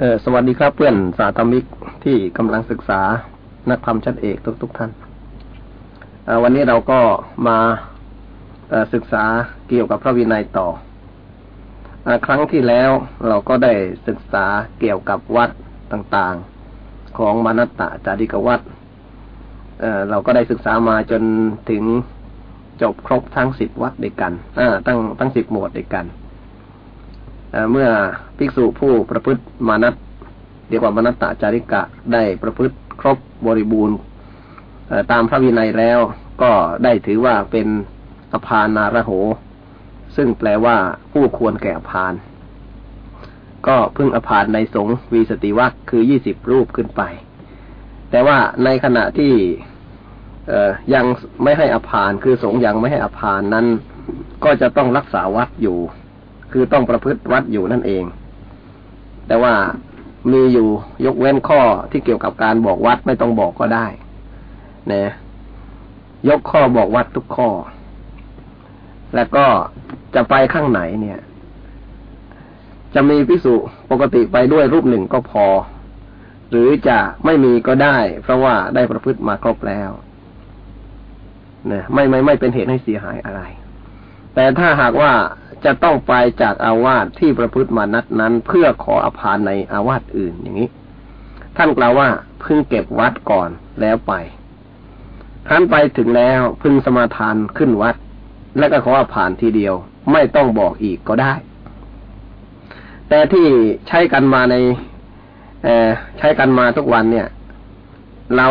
เออสวัสดีครับเพื่อนสาธมิกที่กำลังศึกษานักธรรมชั้นเอกทุกทุกท่าน วันนี้เราก็มาศึกษาเกี่ยวกับพระวินัยต่ออครั้งที่แล้วเราก็ได้ศึกษาเกี่ยวกับวัดต่างๆของมานัตตาจาริกวัดเเราก็ได้ศึกษามาจนถึงจบครบทั้งสิบวัดด้วยกันตั้งตั้งสิบหมวดด้วยกัน เมื่อภิกษุผู้ประพฤติมานัตเรียกว่ามานัตตาจาริกะได้ประพฤติครบบริบูรณ์ตามพระวินัยแล้วก็ได้ถือว่าเป็นอภานาระโห ซึ่งแปลว่าผู้ควรแก่อภาน ก็พึ่งอภานในสงวีสติวัคคือยี่สิบรูปขึ้นไป แต่ว่าในขณะที่ยังไม่ให้อภานคือสงยังไม่ให้อภานนั้น ก็จะต้องรักษาวัดอยู่ คือต้องประพฤติวัดอยู่นั่นเอง แต่ว่ามีอยู่ยกเว้นข้อที่เกี่ยวกับการบอกวัดไม่ต้องบอกก็ได้นะยกข้อบอกวัดทุกข้อ แล้วก็จะไปข้างไหนเนี่ย จะมีพิสุปกติไปด้วยรูปหนึ่งก็พอ หรือจะไม่มีก็ได้ เพราะว่าได้ประพฤติมาครบแล้วนี่ยไม่ไม่ไม่เป็นเหตุให้เสียหายอะไร แต่ถ้าหากว่า จะต้องไปจากอาวาสที่ประพฤติมานัดนั้น เพื่อขออภานในอาวาสอื่นอย่างนี้ ท่านกล่าวว่าพึงเก็บวัดก่อนแล้วไปท่านไปถึงแล้วพึงสมาทานขึ้นวัด และก็ขออภานทีเดียว ไม่ต้องบอกอีกก็ได้ แต่ที่ใช้กันมาในใช้กันมาทุกวันเนี่ย เรา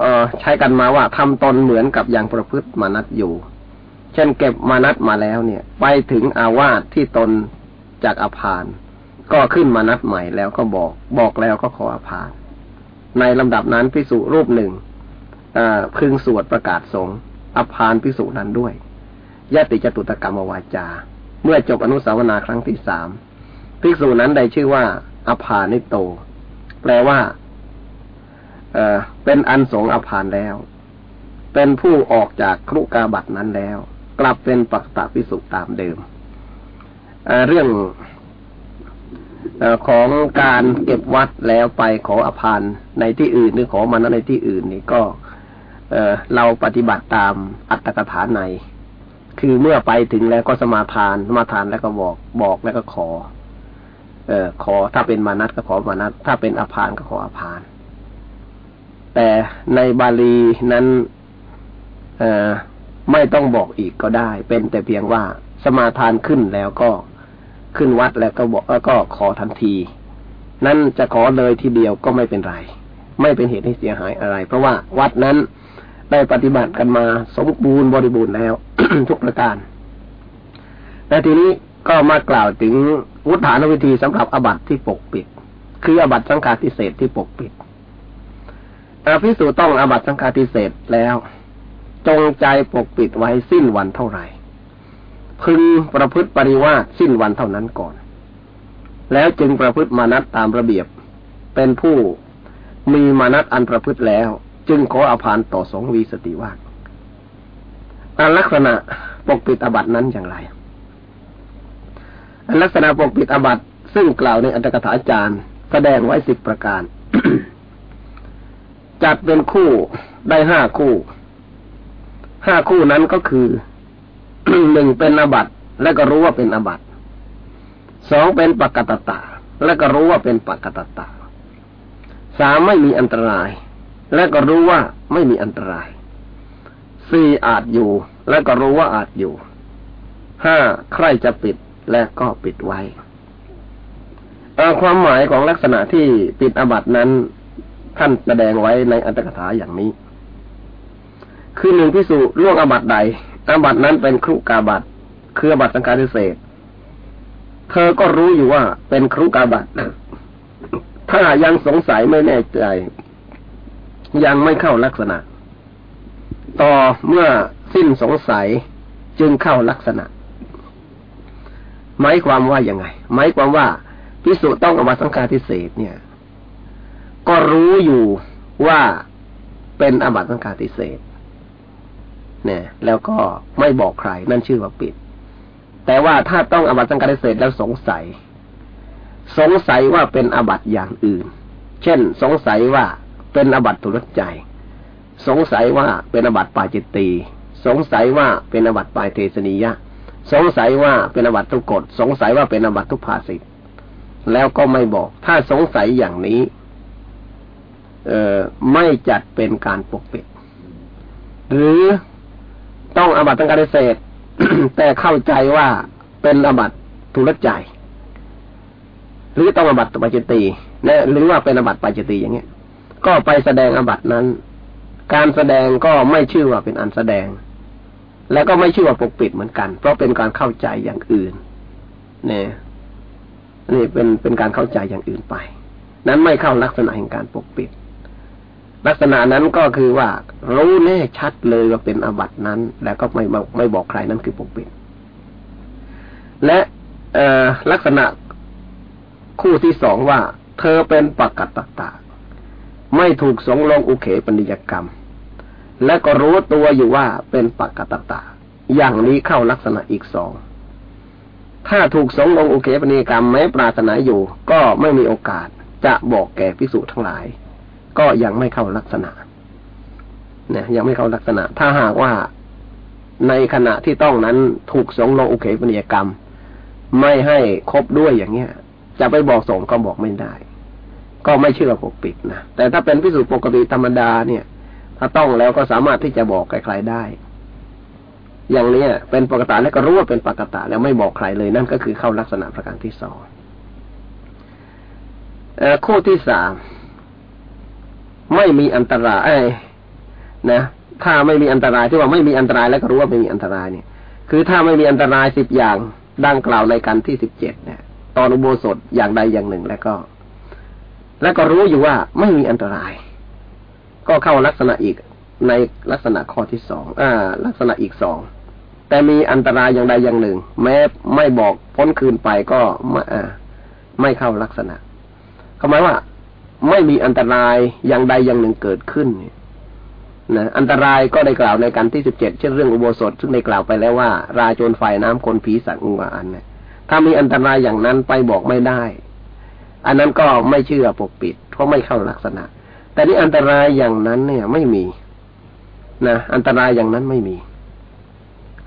เใช้กันมาว่าทำตนเหมือนกับอย่างประพฤติมานัดอยู่ ช่นเก็บมานัดมาแล้วเนี่ย ไปถึงอาวาสที่ตนจากอภาน ก็ขึ้นมานัดใหม่แล้วก็บอก บอกแล้วก็ขออภาน ในลำดับนั้นพิสุรูปหนึ่งพึงสวดประกาศสงอภานพิสุนั้นด้วยยติจตุตกรรมวาจา เมื่อจบอนุสาวนาครั้งที่สามภิกษุนั้นได้ชื่อว่าอภานิโต แปลว่าเอเป็นอันสงอภานแล้ว เป็นผู้ออกจากครุกาบัตนั้นแล้ว กลับเป็นปักตะพิสุตามเดิมเรื่องอของการเก็บวัดแล้วไปขออภานในที่อื่นหรือขอมาในที่อื่นนี่ก็เเราปฏิบัติตามอัตถกถาใน คือเมื่อไปถึงแล้วก็สมาทาน สมาทานแล้วก็บอกบอกแล้วก็ขอ เออขอถ้าเป็นมานัตก็ขอมานัตถ้าเป็นอภานก็ขออภาน แต่ในบาลีนั้น เอ ไม่ต้องบอกอีกก็ได้ เป็นแต่เพียงว่าสมาทานขึ้นแล้วก็ขึ้นวัดแล้วก็บอกแล้วก็ขอทันที นั่นจะขอเลยทีเดียวก็ไม่เป็นไร ไม่เป็นเหตุให้เสียหายอะไร เพราะว่าวัดนั้นได้ปฏิบัติกันมาสมบูรณ์บริบูรณ์แล้ว ทุกประการและทีนี้ก็มากล่าวถึงวุฒานวิธีสำหรับอบัตที่ปกปิด คืออบัตสังฆาทิเศษที่ปกปิดอภิสูต้องอบัตสังฆาทิเศษแล้ว จงใจปกปิดไว้สิ้นวันเท่าไหร่ พึงประพฤติปริวาสสิ้นวันเท่านั้นก่อน แล้วจึงประพฤติมานัตตามระเบียบ เป็นผู้มีมานัตอันประพฤติแล้ว จึงขออภานต่อสงวีสติว่าอันลักษณะปกปิดอบัตนั้นอย่างไรอันลักษณะปกปิดอบัตซึ่งกล่าวในอัตถกถาจารย์ แสดงไว้สิบประการ จัดเป็นคู่ได้ห้าคู่ ห้าคู่นั้นก็คือหนึ่งเป็นอบัตและก็รู้ว่าเป็นอบัตสองเป็นปกตตา และก็รู้ว่าเป็นปกตตาสามไม่มีอันตราย และก็รู้ว่าไม่มีอันตรายสี่อาจอยู่ และก็รู้ว่าอาจอยู่ห้าใครจะปิดและก็ปิดไว้ความหมายของลักษณะที่ปิดอบัตนั้น ท่านแสดงไว้ในอัตถกถาอย่างนี้ คือหนึ่งพิสูล่วงอาบัตใดอาบัตนั้นเป็นครุกาบัตคืออาบัตสังการิเศษเธอก็รู้อยู่ว่าเป็นครุกาบัตถ้ายังสงสัยไม่แน่ใจ ยังไม่เข้าลักษณะ ต่อเมื่อสิ้นสงสัยจึงเข้าลักษณะหมายความว่าอย่างไงหมายความว่าพิสูจต้องอบัตสังการิเศษเนี่ย ก็รู้อยู่ว่าเป็นอบัตสังการิเศษ เนี่ย แล้วก็ไม่บอกใคร นั่นชื่อว่าปิด แต่ว่าถ้าต้องอบัตสังกัดเสร็จแล้วสงสัย สงสัยว่าเป็นอบัตอย่างอื่น เช่น สงสัยว่าเป็นอบัตทุรใจ สงสัยว่าเป็นอบัตปาจิตตีสงสัยว่าเป็นอบัตปลายเทสนิยะ สงสัยว่าเป็นอบัตทุกกฎ สงสัยว่าเป็นอบัตทุกภาสิทธ์แล้วก็ไม่บอก ถ้าสงสัยอย่างนี้ เออไม่จัดเป็นการปกปิด หรือ ต้องอบัตตั้งการเศษแต่เข้าใจว่าเป็นอบัตทุรใจหรือต้องอบัตปัจจตีนะหรือว่าเป็นอบัตปัจจตีอย่างเงี้ย ก็ไปแสดงอบัตนั้น การแสดงก็ไม่ชื่อว่าเป็นอันแสดง และก็ไม่ชื่อว่าปกปิดเหมือนกัน เพราะเป็นการเข้าใจอย่างอื่นเนี่ยนี่เป็นเป็นการเข้าใจอย่างอื่นไป นั้นไม่เข้าลักษณะแห่งการปกปิด ลักษณะนั้นก็คือว่ารู้แน่ชัดเลยว่าเป็นอบัตินั้น แล้วก็ไม่ไม่บอกใครนั่นคือปกปิดและลักษณะคู่ที่สองว่า เธอเป็นปกัตตะไม่ถูกสงลงอุเขปนิยกรรม และก็รู้ตัวอยู่ว่าเป็นปกัตตะอย่างนี้เข้าลักษณะอีกสองถ้าถูกสงลงอุเขปนิยกรรมแม้ปรารถนาอยู่ ก็ไม่มีโอกาสจะบอกแก่พิสูจน์ทั้งหลาย ก็ยังไม่เข้าลักษณะเนี่ยยังไม่เข้าลักษณะ ถ้าหากว่าในขณะที่ต้องนั้นถูกสงลงอุเขปนิยกรรม ไม่ให้ครบด้วยอย่างเงี้ย จะไปบอกสงก็บอกไม่ได้ ก็ไม่เชื่อปกปิดนะแต่ถ้าเป็นพิสูจน์ปกติธรรมดาเนี่ย ถ้าต้องแล้วก็สามารถที่จะบอกใครๆได้ อย่างเนี้ย เป็นปกติแล้วก็รู้ว่าเป็นปกติแล้วไม่บอกใครเลยนั่นก็คือเข้าลักษณะประการที่สองข้อที่สาม ไม่มีอันตรายนะ ถ้าไม่มีอันตรายที่ว่าไม่มีอันตรายแล้วก็รู้ว่าไม่มีอันตรายเนี่ย คือถ้าไม่มีอันตรายสิบอย่างดังกล่าวในกันที่สิบเจ็ดเนี่ยตอนอุโบสถอย่างใดอย่างหนึ่งแล้วก็ แล้วก็รู้อยู่ว่าไม่มีอันตราย ก็เข้าลักษณะอีกในลักษณะข้อที่สองอ่า ลักษณะอีกสองแต่มีอันตรายอย่างใดอย่างหนึ่ง แม้ไม่บอกพ้นคืนไปก็ไม่ไม่เข้าลักษณะเขาหมายว่า ไม่มีอันตรายอย่างใดอย่างหนึ่งเกิดขึ้นนะอันตรายก็ได้กล่าวในการที่สิบเจ็ดเช่นเรื่องอุโบสถ ซึ่งได้กล่าวไปแล้วว่า ราโจรไฟน้ำคนผีสัตว์งูอันเนี่ยถ้ามีอันตรายอย่างนั้นไปบอกไม่ได้ อันนั้นก็ไม่เชื่อปกปิด เพราะไม่เข้าลักษณะ แต่นี่อันตรายอย่างนั้นเนี่ย ไม่มีนะอันตรายอย่างนั้นไม่มี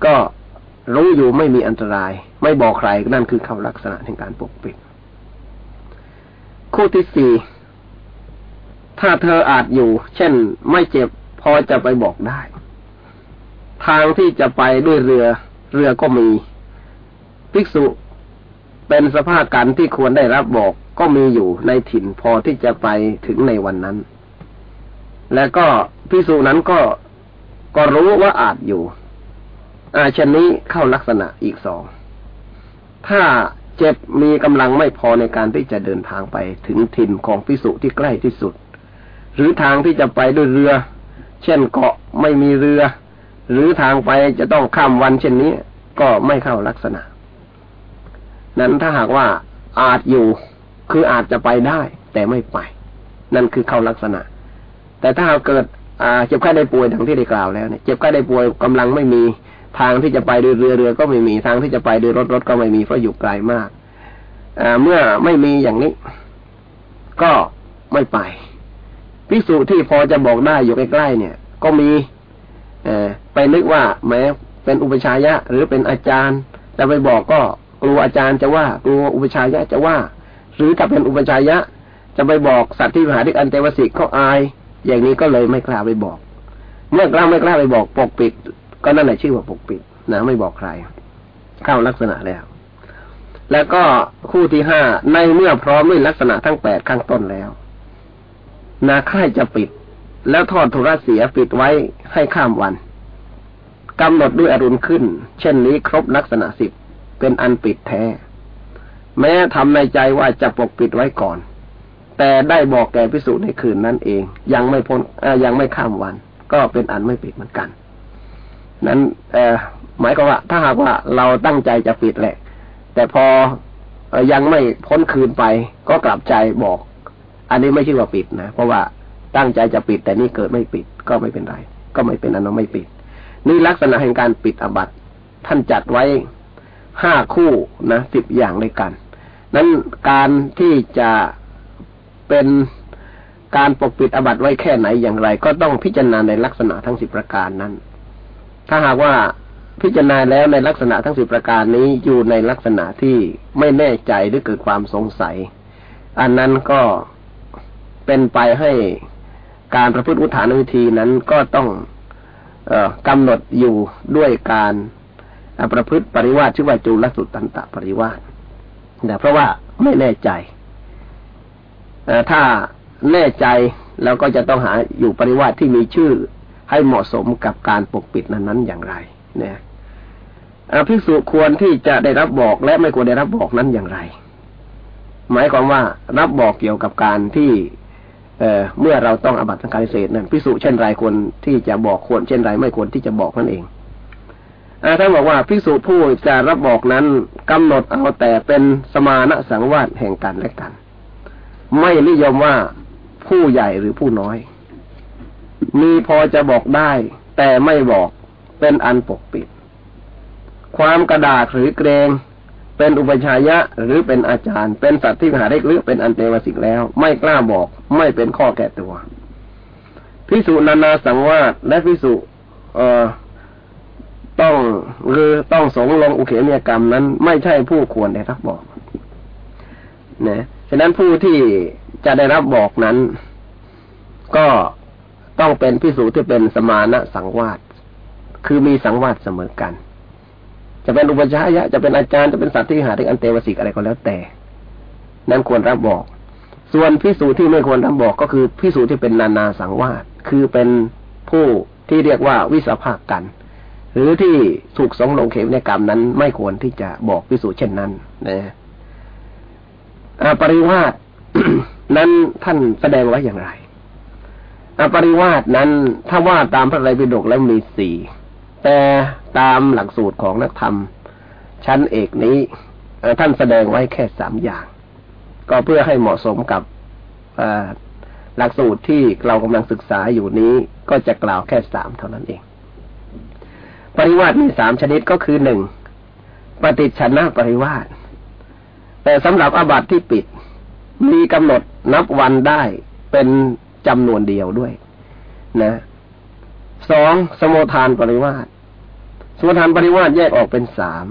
ก็รู้อยู่ไม่มีอันตราย ไม่บอกใครนั่นคือเข้าลักษณะแห่งการปกปิด คู่ที่สี่ ถ้าเธออาจอยู่ เช่นไม่เจ็บพอจะไปบอกได้ ทางที่จะไปด้วยเรือ เรือก็มี ภิกษุเป็นสภาพการที่ควรได้รับบอกก็มีอยู่ในถิ่นพอที่จะไปถึงในวันนั้น และก็พิสูจนั้นก็ก็รู้ว่าอาจอยู่อาชนนี้เข้าลักษณะอีกสอง ถ้าเจ็บมีกำลังไม่พอในการที่จะเดินทางไปถึงถิ่นของพิสุที่ใกล้ที่สุด หรือทางที่จะไปด้วยเรือ เช่นเกาะไม่มีเรือ หรือทางไปจะต้องข้ามวันเช่นนี้ ก็ไม่เข้าลักษณะ นั้นถ้าหากว่าอาจอยู่คืออาจจะไปได้ แต่ไม่ไป นั่นคือเข้าลักษณะ แต่ถ้าเกิดเจ็บไข้ได้ป่วยดังที่ได้กล่าวแล้วเนี่ยเจ็บไข้ได้ป่วยกำลังไม่มีทางที่จะไปด้วยเรือเรือก็ไม่มีทางที่จะไปด้วยรถรถก็ไม่มีเพราะอยู่ไกลมากเมื่อไม่มีอย่างนี้ ก็ไม่ไป ภิกษุที่พอจะบอกได้อยู่ใกล้ๆเนี่ย ก็มีไปนึกว่าแม้เป็นอุปชายะ หรือเป็นอาจารย์จะไปบอกก็กลัวอาจารย์จะว่ากลัวอุปชายะจะว่า หรือถ้าเป็นอุปชายะ จะไปบอกสัตว์ที่มหาธิอันเตวสิกเขาอาย อย่างนี้ก็เลยไม่กล้าไปบอก เมื่อกล้าไม่กล้าไปบอกปกปิด ก็นั่นแหละชื่อว่าปกปิดนะไม่บอกใคร เข้าลักษณะแล้วแล้วก็คู่ที่ห้าในเมื่อพร้อมด้วยลักษณะทั้งแปดข้างต้นแล้ว นาค่ายจะปิด แล้วทอดทุรเสียปิดไว้ให้ข้ามวันกำหนดด้วยอรุณขึ้น เช่นนี้ครบลักษณะสิบเป็นอันปิดแท้ แม้ทำในใจว่าจะปกปิดไว้ก่อน แต่ได้บอกแก่พิสูจน์ในคืนนั้นเอง ยังไม่พ้นยังไม่ข้ามวัน ก็เป็นอันไม่ปิดเหมือนกัน นั้นหมายความว่า ถ้าหากว่าเราตั้งใจจะปิดแหละ แต่พอยังไม่พ้นคืนไป ก็กลับใจบอก อันนี้ไม่ชื่อว่าปิดนะ เพราะว่าตั้งใจจะปิด แต่นี่เกิดไม่ปิดก็ไม่เป็นไร ก็ไม่เป็นอันนั้นไม่ปิด นี่ลักษณะแห่งการปิดอบัตท่านจัดไว้ห้าคู่นะสิบอย่างด้วยกัน นั้นการที่จะเป็นการปกปิดอบัตไว้แค่ไหนอย่างไร ก็ต้องพิจารณาในลักษณะทั้งสิบประการนั้น ถ้าหากว่าพิจารณาแล้วในลักษณะทั้งสิบประการนี้อยู่ในลักษณะที่ไม่แน่ใจหรือเกิดความสงสัย อันนั้นก็ เป็นไปให้การประพฤติอุทานวิธีนั้นก็ต้องอกำหนดอยู่ด้วยการประพฤติปริวาสชื่อว่าจุลสุตตันตปริวาสแต่เพราะว่าไม่แน่ใจถ้าแน่ใจแล้วก็จะต้องหาอยู่ปริวาสที่มีชื่อให้เหมาะสมกับการปกปิดนั้นๆอย่างไรเนี่ยภิกษุควรที่จะได้รับบอกและไม่ควรได้รับบอกนั้นอย่างไร หมายความว่ารับบอกเกี่ยวกับการที่ เเมื่อเราต้องอบัตสังการเศษนั้นภิกษุเช่นไรควรที่จะบอกควรเช่นไรไม่ควรที่จะบอกนั่นเองท่านบอกว่าภิกษุผู้จะรับบอกนั้นกำหนดเอาแต่เป็นสมาณสังวาสแห่งกันและกัน ไม่นิยมว่าผู้ใหญ่หรือผู้น้อย มีพอจะบอกได้ แต่ไม่บอกเป็นอันปกปิด ความกระดาษหรือเกรง เป็นอุปชัยะหรือเป็นอาจารย์ เป็นสัตว์ที่มหาได้หรือเป็นอันเตวสิกแล้ว ไม่กล้าบอก ไม่เป็นข้อแก่ตัวพิสุนานาสังวาสและพิสุเอ่อต้องหรือต้องสงลงอุเขมียกรรมนั้น ไม่ใช่ผู้ควรได้รับบอกนะฉะนั้นผู้ที่จะได้รับบอกนั้น ก็ต้องเป็นพิสูจน์ที่เป็นสมานะสังวาสคือมีสังวาสเสมอกัน จะเป็นอุปชายะ จะเป็นอาจารย์จะเป็นสัตว์ที่หาที่อันเตวสิกอะไรก็แล้วแต่ นั้นควรรับบอก ส่วนพิสูจน์ที่ไม่ควรรับบอกก็คือพิสูจน์ที่เป็นนานาสังวาสคือเป็นผู้ที่เรียกว่าวิสภาคกัน หรือที่ถูกสงลงเข็มในกรรมนั้น ไม่ควรที่จะบอกพิสูจน์เช่นนั้นนะปริวาสนั้นท่านแสดงไว้อย่างไรอปริวาสนั้นถ้าว่าตามพระไตรปิฎกแล้วมีสี่ แต่ตามหลักสูตรของนักธรรม ชั้นเอกนี้ท่านแสดงไว้แค่สามอย่าง ก็เพื่อให้เหมาะสมกับหลักสูตรที่เรากำลังศึกษาอยู่นี้ก็จะกล่าวแค่สามเท่านั้นเอง ปริวาสมีสามชนิดก็คือหนึ่งปฏิชนะปริวาสแต่สำหรับอาบัติที่ปิด มีกำหนดนับวันได้เป็นจำนวนเดียวด้วย นะสองสมุทานปริวาสส มุทานปริวาสแยกออกเป็นสาม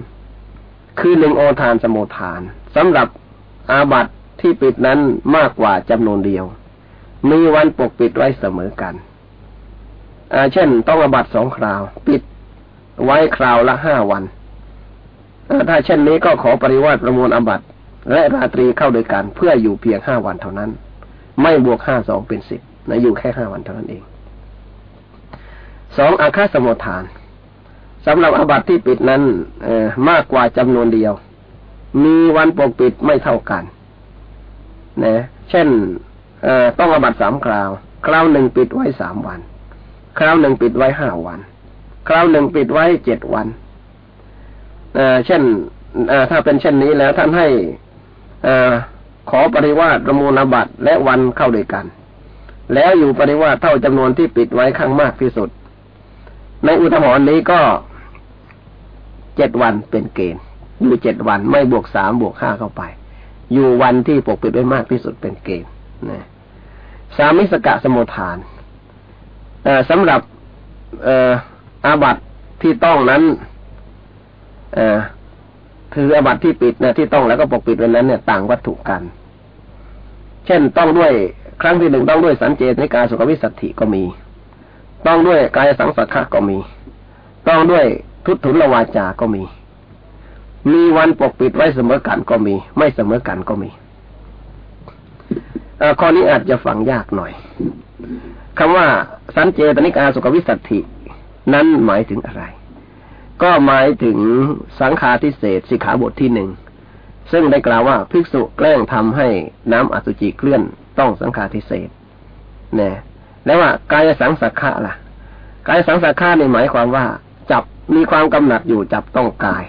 คือหนึ่งโอทานสมุทานสำหรับอาบัตที่ปิดนั้นมากกว่าจำนวนเดียว มีวันปกปิดไว้เสมอกันอาเช่น ต้องอาบัตสองคราว ปิดไว้คราวละห้าวัน ถ้าเช่นนี้ก็ขอปริวาสประมวลอาบัตและราตรีเข้าโดยกันเพื่ออยู่เพียงห้าวันเท่านั้น ไม่บวกห้าสองเป็นสิบนะอยู่แค่ห้าวันเท่านั้นเองสองอาคาสมุทาน สำหรับอาบัติที่ปิดนั้นมากกว่าจำนวนเดียว มีวันปกปิดไม่เท่ากัน นะ เช่นต้องอาบัติสามคราว คราวหนึ่งปิดไว้สามวัน คราวหนึ่งปิดไว้ห้าวัน คราวหนึ่งปิดไว้เจ็ดวันเเช่นถ้าเป็นเช่นนี้แล้วท่านให้อขอปริวาสประมูลบัตรและวันเข้าด้วยกัน แล้วอยู่ปริวาสเท่าจำนวนที่ปิดไว้ข้างมากที่สุด ในอุทหรณ์นี้ก็ เจ็ดวันเป็นเกณฑ์ อยู่เจ็ดวันไม่บวกสามบวกห้าเข้าไป อยู่วันที่ปกปิดไว้มากที่สุดเป็นเกณฑ์นะสามิสกะสมุทฐานสำหรับอาบัตที่ต้องนั้นคืออาบัตที่ปิดนี่ยที่ต้องแล้วก็ปกปิดไว้นั้นเนี่ยต่างวัตถุกัน เช่นต้องด้วยครั้งที่หนึ่งต้องด้วยสันเจตในการสุขวิสัตถิก็มี ต้องด้วยกายสังสักขะก็มี ต้องด้วย ทุตุลวาจาก็มี มีวันปกปิดไว้เสมอกันก็มี ไม่เสมอกันก็มีข้อนี้อาจจะฝังยากหน่อยคำว่าสันเจตนิกาสุขวิสัตถินั้นหมายถึงอะไร ก็หมายถึงสังฆาทิเศษสิกขาบทที่หนึ่งซึ่งได้กล่าวว่าภิกษุแกล้งทำให้น้ำอสุจิเคลื่อนต้องสังฆาทิเศษนี่แล้วว่ากายสังสักขะล่ะ กายสังสักขะในหมายความว่า มีความกำหนัดอยู่จับต้องกาย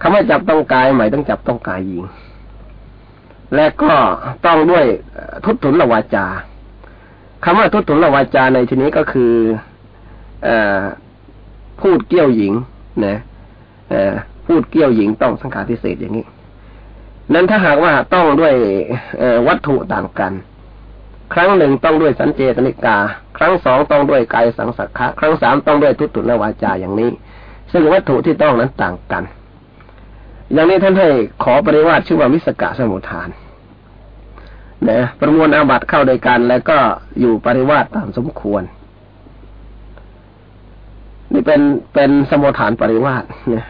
คำว่าจับต้องกายหมายถึงจับต้องกายหญิง และก็ต้องด้วยทุตถุนละวาจาคำว่าทุตถุนละวาจาในที่นี้ก็คืออพูดเกี่ยวหญิงนะพูดเกี่ยวหญิงต้องสังขารทิเศษอย่างนี้ นั้นถ้าหากว่าต้องด้วยวัตถุต่างกัน ครั้งหนึ่งต้องด้วยสัญเจตนิกา ครั้งสองต้องด้วยกายสังสักขะครั้งสามต้องด้วยทุตุนวาจาอย่างนี้ ซึ่งวัตถุที่ต้องนั้นต่างกัน อย่างนี้ท่านให้ขอปริวาสชื่อว่าวิสกะสมุทฐานนะประมวลอาบัตเข้าโดยกันแล้วก็อยู่ปริวาสตามสมควร นี่เป็นเป็นสมุทฐานปริวาสเนี่ย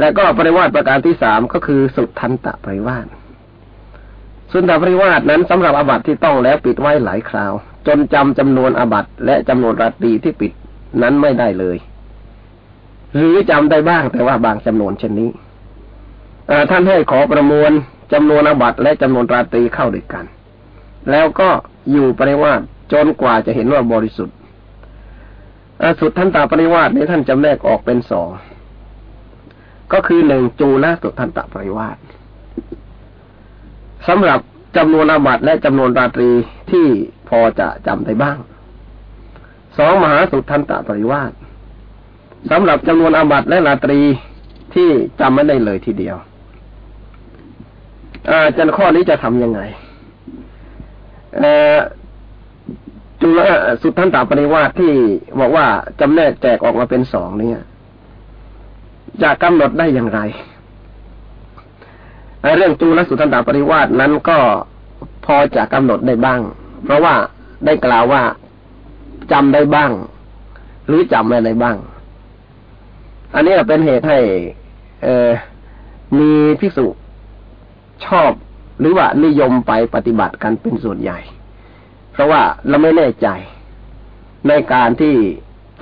แล้วก็ปริวาสประการที่สามก็คือสุดทันตะปริวาส สุนทรปริวาสนั้นสำหรับอาบัติที่ต้องแล้วปิดไว้หลายคราว จนจำจำนวนอาบัติและจำนวนรัตตีที่ปิดนั้นไม่ได้เลย หรือจำได้บ้างแต่ว่าบางจำนวนเช่นนี้ท่านให้ขอประมวลจำนวนอาบัติและจำนวนราตรีเข้าด้วยกัน แล้วก็อยู่ปริวาสจนกว่าจะเห็นว่าบริสุทธิ์สุดท่านตาปริวาสนี้ท่านจำแนกออกเป็นสองก็คือหนึ่งจูลสุดทันตปริวาส สำหรับจำนวนอาบัตและจำนวนราตรีที่พอจะจำได้บ้างสองมหาสุทันตปริวาสสำหรับจำนวนอาบัตและราตรีที่จำไม่ได้เลยทีเดียว อาจารย์ข้อนี้จะทำยังไงจุลสุทันตปริวาสที่บอกว่าจำแนกแจกออกมาเป็นสองเนี่ยจะกำหนดได้อย่างไร เรื่องจูลสุทันตปริวาสนั้นก็พอจะกำหนดได้บ้าง เพราะว่าได้กล่าวว่าจำได้บ้าง หรือจำไม่ได้บ้าง อันนี้เป็นเหตุให้เออมีภิกษุชอบหรือว่านิยมไปปฏิบัติกันเป็นส่วนใหญ่ เพราะว่าเราไม่แน่ใจ ในการที่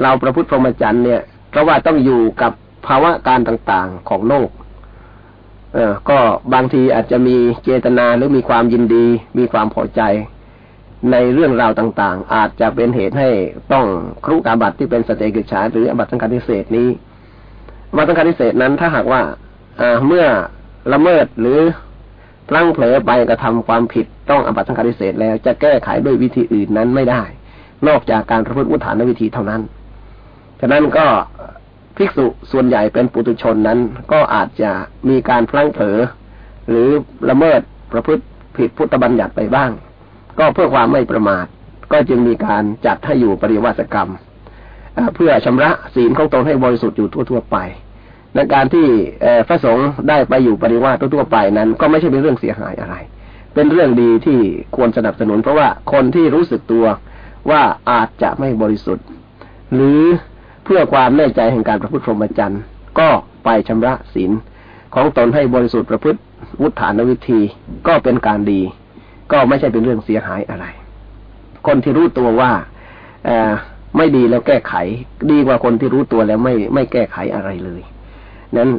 เราประพฤติพรหมจรรย์เนี่ย เพราะว่าต้องอยู่กับภาวะการต่างๆของโลก เออก็บางทีอาจจะมีเจตนาหรือมีความยินดี มีความพอใจในเรื่องราวต่างๆ อาจจะเป็นเหตุให้ต้องครุกาบัตที่เป็นสเตกิจฉาหรืออบัตสังฆาทิเศษนี้อบัตสังฆาทิเศษนั้นถ้าหากว่าเมื่อละเมิดหรือพลั้งเผลอไปกระทำความผิดต้องอบัตสังฆาทิเศษแล้วจะแก้ไขด้วยวิธีอื่นนั้นไม่ได้ นอกจากการประพฤติอุทานวิธีเท่านั้น ฉะนั้นก็ ภิกษุส่วนใหญ่เป็นปุถุชนนั้น ก็อาจจะมีการพลั้งเผลอหรือละเมิดประพฤติผิดพุทธบัญญัติไปบ้าง ก็เพื่อความไม่ประมาท ก็จึงมีการจัดให้อยู่ปริวาสกรรม เพื่อชำระศีลของตนให้บริสุทธิ์อยู่ทั่ว ๆ ไปในการที่พระสงฆ์ได้ไปอยู่ปริวาสทั่วๆไปนั้น ก็ไม่ใช่เป็นเรื่องเสียหายอะไร เป็นเรื่องดีที่ควรสนับสนุน เพราะว่าคนที่รู้สึกตัวว่าอาจจะไม่บริสุทธิ์ หรือ เพื่อความแน่ใจแห่งการประพฤติพรหมจรรย์ ก็ไปชำระศีลของตนให้บริสุทธิ์ประพฤติวุฒานวิธีก็เป็นการดี ก็ไม่ใช่เป็นเรื่องเสียหายอะไร คนที่รู้ตัวว่าอไม่ดีแล้วแก้ไข ดีกว่าคนที่รู้ตัวแล้วไม่ไม่แก้ไขอะไรเลยนั้น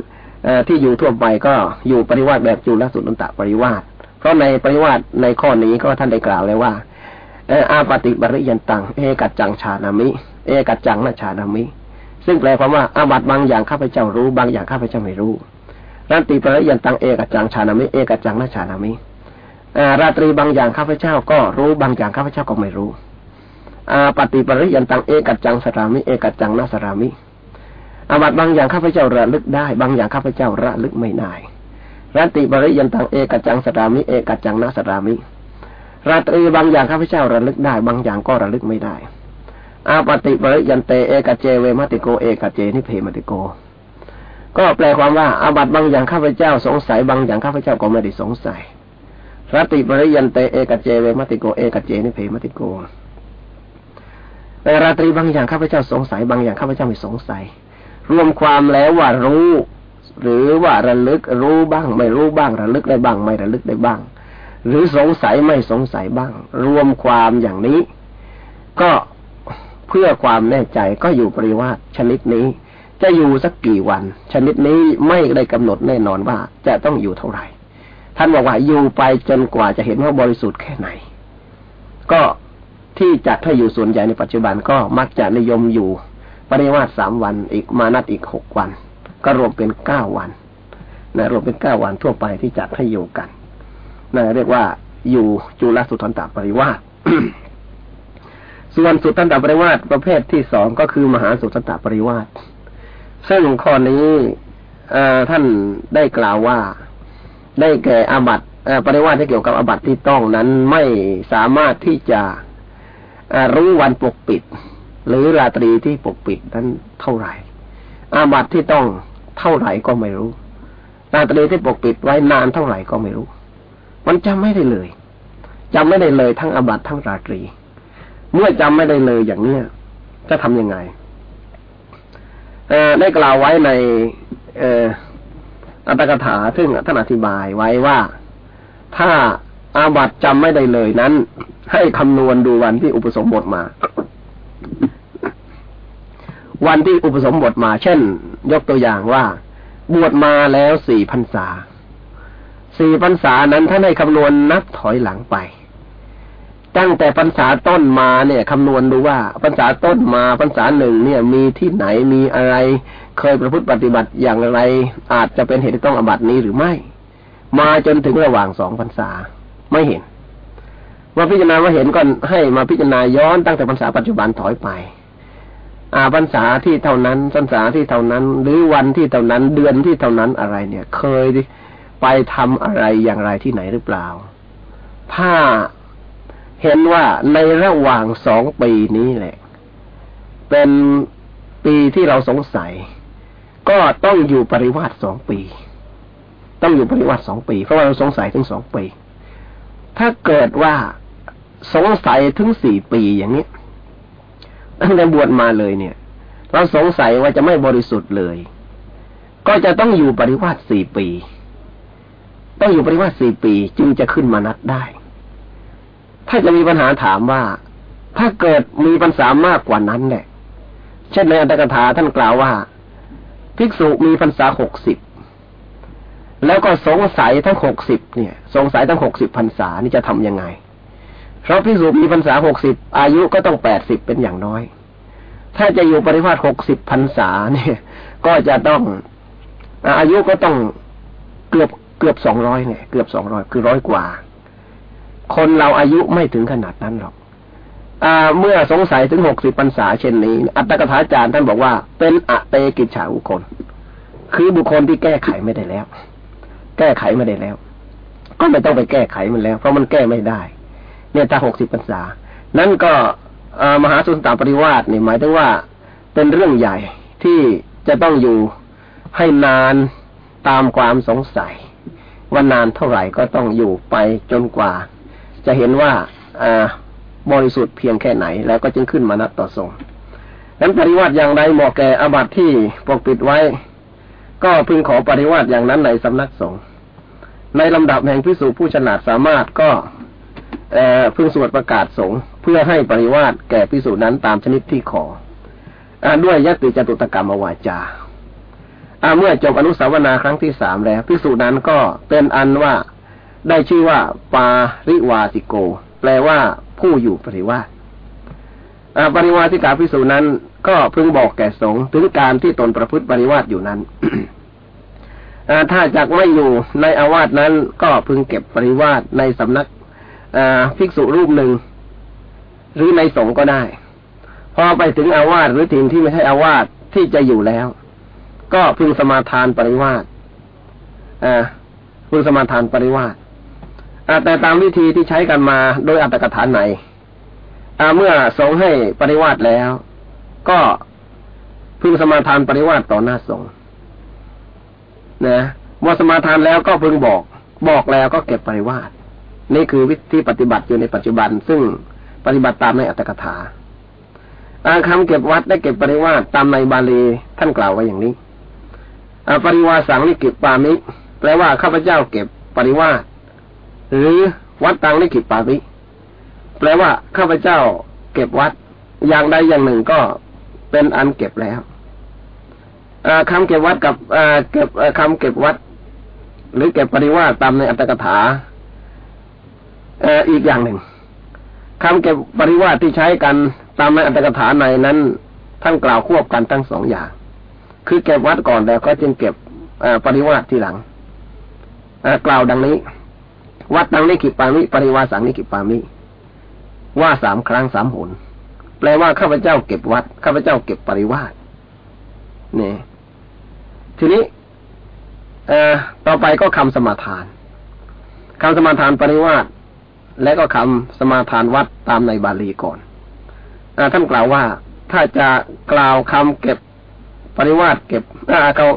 ที่อยู่ทั่วไปก็อยู่ปริวาสแบบจุลสุนตะปริวาสเพราะในปริวาสในข้อนี้ก็ท่านได้กล่าวแล้วว่าอาปฏิบริยันตังเอกัจจังชานามิ เอกัจจังนาชานามิ ซึ่งแปลความว่าอาบัตบางอย่างข้าพเจ้ารู้ บางอย่างข้าพเจ้าไม่รู้รันติปริยันตังเอกัจจังชานามิ เอกัจจังนาชานามิราตรีบางอย่างข้าพเจ้าก็รู้บางอย่างข้าพเจ้าก็ไม่รู้อาปฏิปริยันตังเอกัจจังสรามิ เอกัจจังนาสรามิอาบัตบางอย่างข้าพเจ้าระลึกได้ บางอย่างข้าพเจ้าระลึกไม่ได้รันติปริยันตังเอกัจจังสรามิ เอกัจจังนาสรามิ ราตรีบางอย่างข้าพเจ้าระลึกได้ บางอย่างก็ระลึกไม่ได้ อาปฏิปริยันเตเอกเจเวมติโกเอกเจนิเพมติโก ก็แปลความว่าอาบัตบางอย่างข้าพเจ้าสงสัยบางอย่างข้าพเจ้าก็ไม่ได้สงสัยรติปริยันเตเอกเจเวมติโกเอกเจนิเพมติโกแต่ราตรีบางอย่างข้าพเจ้าสงสัยบางอย่างข้าพเจ้าไม่สงสัย รวมความแล้วว่ารู้ หรือว่าระลึกรู้บ้าง ไม่รู้บ้างระลึกได้บ้าง ไม่ระลึกได้บ้าง หรือสงสัยไม่สงสัยบ้าง รวมความอย่างนี้ ก็ เพื่อความแน่ใจก็อยู่ปริวาสชนิดนี้ จะอยู่สักกี่วัน ชนิดนี้ไม่ได้กำหนดแน่นอนว่าจะต้องอยู่เท่าไหร่ ท่านบอกว่าอยู่ไปจนกว่าจะเห็นว่าบริสุทธิ์แค่ไหน ก็ที่จัดให้อยู่ส่วนใหญ่ในปัจจุบันก็มักจะนิยมอยู่ปริวาสสามวันอีกมานัดอีกหกวัน ก็รวมเป็นเก้าวันนะรวมเป็นเก้าวันทั่วไปที่จัดให้อยู่กันนะเรียกว่าอยู่จุลสุทันตปริวาส ส่วนสุทันตปริวาสประเภทที่สองก็คือมหาสุทันตปริวาสซึ่งข้อนี้ท่านได้กล่าวว่าได้แก่อาบัติปริวาสที่เกี่ยวกับอาบัติที่ต้องนั้นไม่สามารถที่จะรู้วันปกปิด หรือราตรีที่ปกปิดนั้นเท่าไหร่ อาบัติที่ต้องเท่าไหร่ก็ไม่รู้ ราตรีที่ปกปิดไว้นานเท่าไหร่ก็ไม่รู้ มันจำไม่ได้เลยจำไม่ได้เลยทั้งอาบัติทั้งราตรี เมื่อจำไม่ได้เลยอย่างเนี้ยจะทํำยังไงได้กล่าวไว้ในอัตถกถาซึ่งท่านอธิบายไว้ว่าถ้าอาบัตจำไม่ได้เลยนั้น ให้คำนวณดูวันที่อุปสมบทมา วันที่อุปสมบทมา เช่น ยกตัวอย่างว่า บวชมาแล้วสี่พรรษา สี่พรรษานั้นท่านให้คำนวณนับถอยหลังไป ตั้งแต่พรรษาต้นมาเนี่ยคำนวณดูว่าพรรษาต้นมาพรรษาหนึ่งเนี่ยมีที่ไหนมีอะไร เคยประพฤติปฏิบัติอย่างไร อาจจะเป็นเหตุที่ต้องอบัตินี้หรือไม่ มาจนถึงระหว่างสองพรรษาไม่เห็นว่าพิจารณาว่าเห็นก็ให้มาพิจารณาย้อนตั้งแต่พรรษาปัจจุบันถอยไป อาพรรษาที่เท่านั้นพรรษาที่เท่านั้น หรือวันที่เท่านั้นเดือนที่เท่านั้นอะไรเนี่ย เคยไปทำอะไรอย่างไรที่ไหนหรือเปล่า ถ้า เห็นว่าในระหว่างสองปีนี้แหละ เป็นปีที่เราสงสัย ก็ต้องอยู่ปริวาสสองปี ต้องอยู่ปฏิวัติสองปี เพราะว่าเราสงสัยถึงสองปี ถ้าเกิดว่าสงสัยถึงสี่ปีอย่างนี้ตั้งแต่บวชมาเลยเนี่ย เราสงสัยว่าจะไม่บริสุทธิ์เลย ก็จะต้องอยู่ปริวัติสี่ปี ต้องอยู่ปริวัติสี่ปีจึงจะขึ้นมานัดได้ ถ้าจะมีปัญหาถามว่า ถ้าเกิดมีปัญษามากกว่านั้นแหละเช่นในอัตถกถาท่านกล่าวว่า ภิกษุมีพรรษาหกสิบแล้วก็สงสัยทั้งหกสิบเนี่ย สงสัยทั้งหกสิบพรรษานี่จะทํำยังไง เพราะพิสูจมีพรรษาหกสิบอายุก็ต้องแปดสิบเป็นอย่างน้อย ถ้าจะอยู่ปริวาสหกสิบพรรษาเนี่ย ก็จะต้องอายุก็ต้องเกือบเกือบสองร้อยเนี่ย เกือบสองร้อยคือร้อยกว่า คนเราอายุไม่ถึงขนาดนั้นหรอกอเมื่อสงสัยถึงหกสิบพรรษาเช่นนี้ อัตตกถาจารย์ท่านบอกว่า เป็นอเตกิจฉาบุคคล คือบุคคลที่แก้ไขไม่ได้แล้ว แก้ไขไม่ได้แล้ว ก็ไม่ต้องไปแก้ไขมันแล้ว เพราะมันแก้ไม่ได้ เนี่ยถ้าหกสิบพรรษา นั่นก็มหาสุนตาปริวาสเนี่ยหมายถึงว่าเป็นเรื่องใหญ่ที่จะต้องอยู่ให้นานตามความสงสัย ว่านานเท่าไหร่ก็ต้องอยู่ไปจนกว่า จะเห็นว่าบริสุทธิ์เพียงแค่ไหน แล้วก็จึงขึ้นมานัดต่อทรงนั้นปริวาสอย่างไรเหมาะแก่อาบัติที่ปกปิดไว้ ก็พึงขอปฏิวัติอย่างนั้นในสำนักสงฆ์ในลำดับแห่งพิสูจผู้ฉลาดสามารถก็พึงสวดประกาศสงฆ์เพื่อให้ปริวาสแก่พิสูจนั้นตามชนิดที่ขออด้วยยติจตุตกรรมวาจาเมื่อจบอนุสาวนาครั้งที่สามแล้วพิสูจนั้นก็เป็นอันว่า ได้ชื่อว่า ปาริวาสิโก แปลว่าผู้อยู่ปริวาสปริวาสิกาพิสูจนั้น ก็พึงบอกแก่สงฆ์ถึงการที่ตนประพฤติปริวาสอยู่นั้นถ้าจากไม่อยู่ในอาวาสนั้น ก็พึงเก็บปริวาสในสำนักภิกษุรูปหนึ่ง หรือในสงฆ์ก็ได้ พอไปถึงอาวาสหรือถิ่นที่ไม่ใช่อาวาสที่จะอยู่แล้ว ก็พึงสมาทานปริวาสพึงสมาทานปริวาส แต่ตามวิธีที่ใช้กันมาโดยอัตถกถาไหนเมื่อสงให้ปริวาสแล้ว ก็พึงสมาทานปริวาสต่อหน้าสงนะเมื่อสมาทานแล้วก็พึงบอก บอกแล้วก็เก็บปริวาสนี่คือวิธีปฏิบัติอยู่ในปัจจุบัน ซึ่งปฏิบัติตามในอัตถกถาอาคำเก็บวัดได้เก็บปริวาสตามในบาลีท่านกล่าวไว้อย่างนี้อปริวาสังนิกิปามิแปลว่าข้าพเจ้าเก็บปริวาส หรือวัดตังนิกิปามิแปลว่าข้าพเจ้าเก็บวัด อย่างใดอย่างหนึ่งก็เป็นอันเก็บแล้วคำเก็บวัดกับเก็บคำเก็บวัด หรือเก็บปริวาสตามในอัตถกถาอีกอย่างหนึ่งคำเก็บปริวาสที่ใช้กันตามในอัตถกถาในนั้นท่านกล่าวควบกันทั้งสองอย่าง คือเก็บวัดก่อนแล้วก็จึงเก็บปริวาสทีหลังกล่าวดังนี้ วัดตังนิกิปามิปริวาสังนิกิปามิ ว่าสามครั้งสามหน แปลว่าข้าพเจ้าเก็บวัดข้าพเจ้าเก็บปริวาสเนี่ยทีนี้ เอ่อต่อไปก็คำสมาทานคำสมาทานปริวาสและก็คำสมาทานวัดตามในบาลีก่อนอท่านกล่าวว่า ถ้าจะกล่าวคำเก็บปริวาสเก็บเขา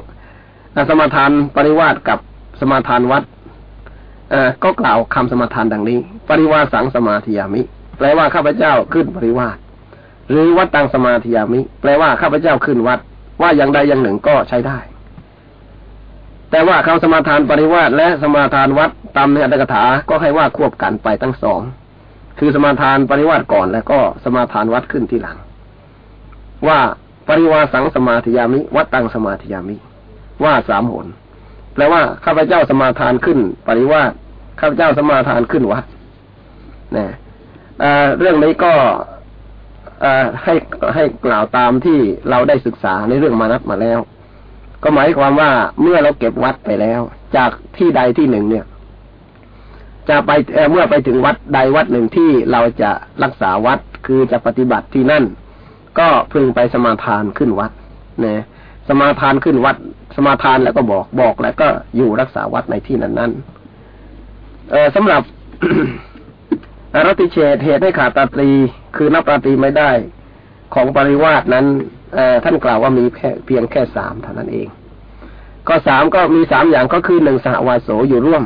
สมาทานปริวาสกับสมาทานวัด ก็กล่าวคำสมาทานดังนี้ ปริวาสังสมาธิยามิ แปลว่าข้าพเจ้าขึ้นปริวาสหรือวัดตังสมาธิยามิ แปลว่าข้าพเจ้าขึ้นวัด ว่าอย่างใดอย่างหนึ่งก็ใช้ได้ แต่ว่าคำสมาทานปริวาสและสมาทานวัดตามในอัตถกถา ก็ให้ว่าควบกันไปทั้งสอง คือสมาทานปริวาสก่อนแล้วก็สมาทานวัดขึ้นที่หลัง ว่าปริวาสังสมาธิยามิ วัดตังสมาธิยามิ ว่าสามหน แปลว่าข้าพเจ้าสมาทานขึ้น ปริวาสข้าพเจ้าสมาทานขึ้นวัดนะเรื่องนี้ก็ให้ให้กล่าวตามที่เราได้ศึกษาในเรื่องมานัตมาแล้ว ก็หมายความว่าเมื่อเราเก็บวัดไปแล้ว จากที่ใดที่หนึ่งเนี่ย จะไปเมื่อไปถึงวัดใดวัดหนึ่งที่เราจะรักษาวัดคือจะปฏิบัติที่นั่น ก็พึงไปสมาทานขึ้นวัดเนี่ย สมาทานขึ้นวัด สมาทานแล้วก็บอกบอกแล้วก็อยู่รักษาวัดในที่นั้นนั้นเออสำหรับรติเฉดเหตุให้ขาดตาตรีคือนับตาตรีไม่ได้ ของปริวาสนั้นท่านกล่าวว่ามีเพียงแค่สามเท่านั้นเอง ก็สามก็มีสามอย่างก็คือหนึ่งสหวาโสอยู่ร่วม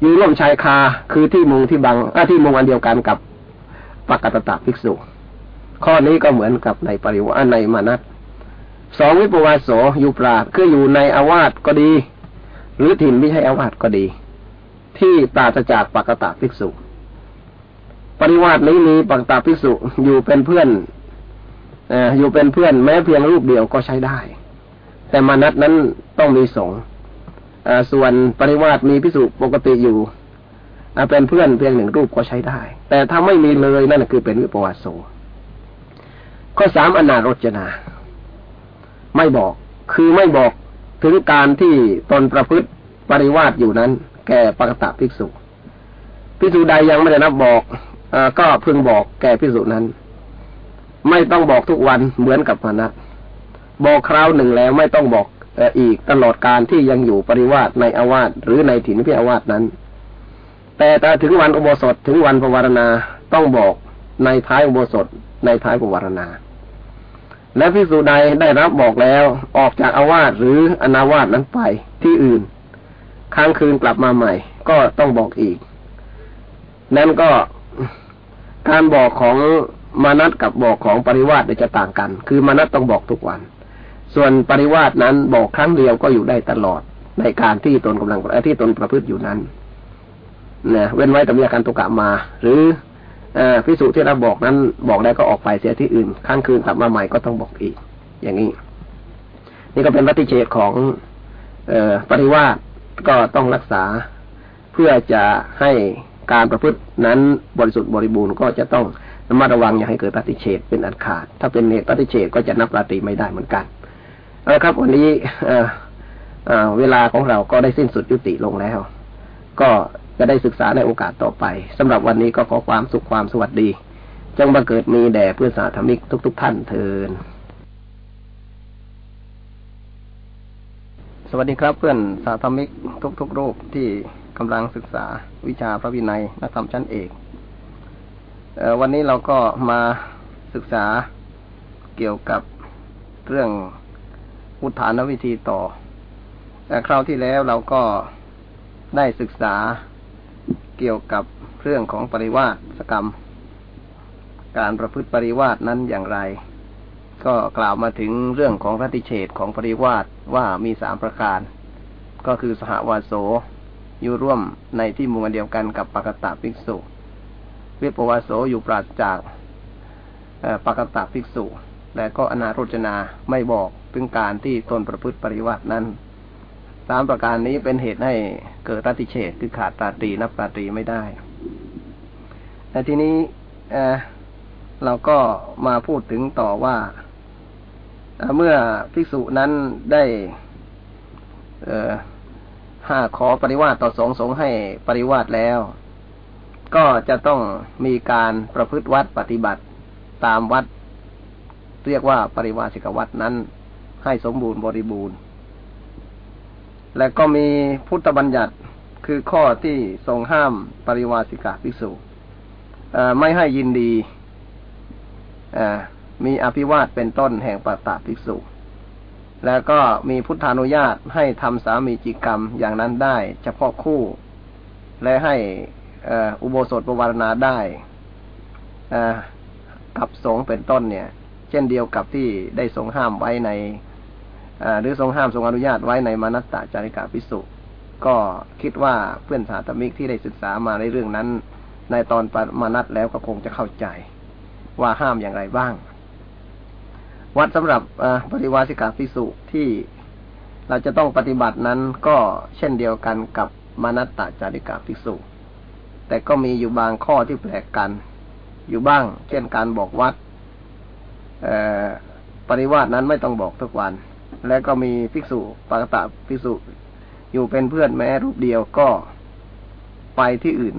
อยู่ร่วมชายคาคือที่มุงที่บังที่มุงอันเดียวกันกับปกตตะภิกษุ ข้อนี้ก็เหมือนกับในปริวาในมานัต สองวิปวาโสอยู่ปราดคืออยู่ในอาวาสก็ดี หรือถิ่นไม่ใช่อาวาสก็ดี ที่ปราศจากปกตะภิกษุ ปริวาสนี้มีปักตาภิกษุอยู่เป็นเพื่อนออยู่เป็นเพื่อนแม้เพียงรูปเดียวก็ใช้ได้ แต่มานัดนั้นต้องมีสงส่วนปริวาสมีภิกษุปกติอยู่เป็นเพื่อนเพียงหนึ่งรูปก็ใช้ได้ แต่ถ้าไม่มีเลยนั่นคือเป็นวิปวาสโสข้อสามอนาโรจนา ไม่บอก คือไม่บอกถึงการที่ตนประพฤติปริวาสอยู่นั้น แก่ปกตะภิกษุภิกษุใดยังไม่ได้นับบอกก็พึงบอกแก่พิสุนั้น ไม่ต้องบอกทุกวันเหมือนกับพนะบอกคราวหนึ่งแล้วไม่ต้องบอกอีกตลอดการที่ยังอยู่ปริวาสในอาวาสหรือในถิ่นพิอาวาสนั้น แต่แต่ถึงวันอุโบสถถึงวันภวารณาต้องบอกในท้ายอุโบสถในท้ายภวารณา และพิสูจใดได้รับบอกแล้วออกจากอาวาสหรืออนาวาสนั้นไปที่อื่น ค้างคืนกลับมาใหม่ ก็ต้องบอกอีก นั้นก็การบอกของมานัตกับบอกของปริวาสจะต่างกัน คือมานัตต้องบอกทุกวัน ส่วนปริวาสนั้นบอกครั้งเดียวก็อยู่ได้ตลอดในการที่ตนกำลังที่ตนประพฤติอยู่นั้นนะเว้นไว้แต่มีอาการตุกะมา หรือ พิสูจน์ที่เราบอกนั้นบอกได้ก็ออกไปเสียที่อื่นค้างคืนกลับมาใหม่ก็ต้องบอกอีก อย่างนี้ นี่ก็เป็นวัติเฉดของเออปริวาสก็ต้องรักษา เพื่อจะให้การประพฤตินั้นบริสุทธิ์บริบูรณ์ก็จะต้องระมัดระวังอย่าให้เกิดปฏิเฉดเป็นอันขาด ถ้าเป็นเนตปฏิเฉดก็จะนับปฏิไม่ได้เหมือนกันเอาละครับวันนี้เวลาของเราก็ได้สิ้นสุดยุติลงแล้ว ก็ จะได้ศึกษาในโอกาสต่อไปสำหรับวันนี้ก็ขอความสุขความสวัสดี จงบังเกิดมีแด่เพื่อนสาธมิกทุกๆทท่านเทินสวัสดีครับเพื่อนสาธมิกทุก ๆ รูปที่กำลังศึกษาวิชาพระวินัยนักธรรมชั้นเอกเอวันนี้เราก็มาศึกษาเกี่ยวกับเรื่องอุทานวิธีต่อแต่คราวที่แล้วเราก็ได้ศึกษา เกี่ยวกับเรื่องของปริวาสกรรม การประพฤติปริวาสนั้นอย่างไร ก็กล่าวมาถึงเรื่องของระติเฉดของปริวาสว่ามีสามประการ ก็คือสหวาโสอยู่ร่วมในที่มุงเดียวกันกับปกตะภิกษุ วิปวาโสอยู่ปราศจากปกตะภิกษุ และก็อนารจนาไม่บอกถึงการที่ตนประพฤติปริวัตินั้นามประการนี้เป็นเหตุให้เกิดตัติเฉดคือขาดตาตีนับตาตีไม่ได้แต่ทีนี้เราก็มาพูดถึงต่อว่า เมื่อภิกษุนั้นได้ถ้าขอปริวาสต่อสงสงให้ปริวาสแล้ว ก็จะต้องมีการประพฤติวัดปฏิบัติตามวัด เรียกว่าปริวาสิกวัดนั้นให้สมบูรณ์บริบูรณ์ และก็มีพุทธบัญญัติคือข้อที่ทรงห้ามปริวาสิกาภิกษุไม่ให้ยินดีมีอภิวาทเป็นต้นแห่งปัตตาภิกษุ แล้วก็มีพุทธานุญาตให้ทำสามีจิกรรมอย่างนั้นได้ เฉพาะคู่ และให้อุโบสถปวารณาได้กับสงเป็นต้นเนี่ย เช่นเดียวกับที่ได้ทรงห้ามไว้ใน หรือทรงห้ามทรงอนุญาตไว้ในมานัตตาจาริกาพิสุก็คิดว่าเพื่อนสาธมิกที่ได้ศึกษามาในเรื่องนั้น ในตอนปมานัตแล้วก็คงจะเข้าใจ ว่าห้ามอย่างไรบ้าง วัดสำหรับปฏิวาสิกาพิสุที่เราจะต้องปฏิบัตินั้นก็เช่นเดียวกันกับมานัตตาจาริกาภิกษุ แต่ก็มีอยู่บางข้อที่แปลกกัน อยู่บ้าง เช่นการบอกวัดปริวาสนั้นไม่ต้องบอกทุกวัน และก็มีภิกษุปากตะภิกษุ อยู่เป็นเพื่อนแม้รูปเดียวก็ไปที่อื่น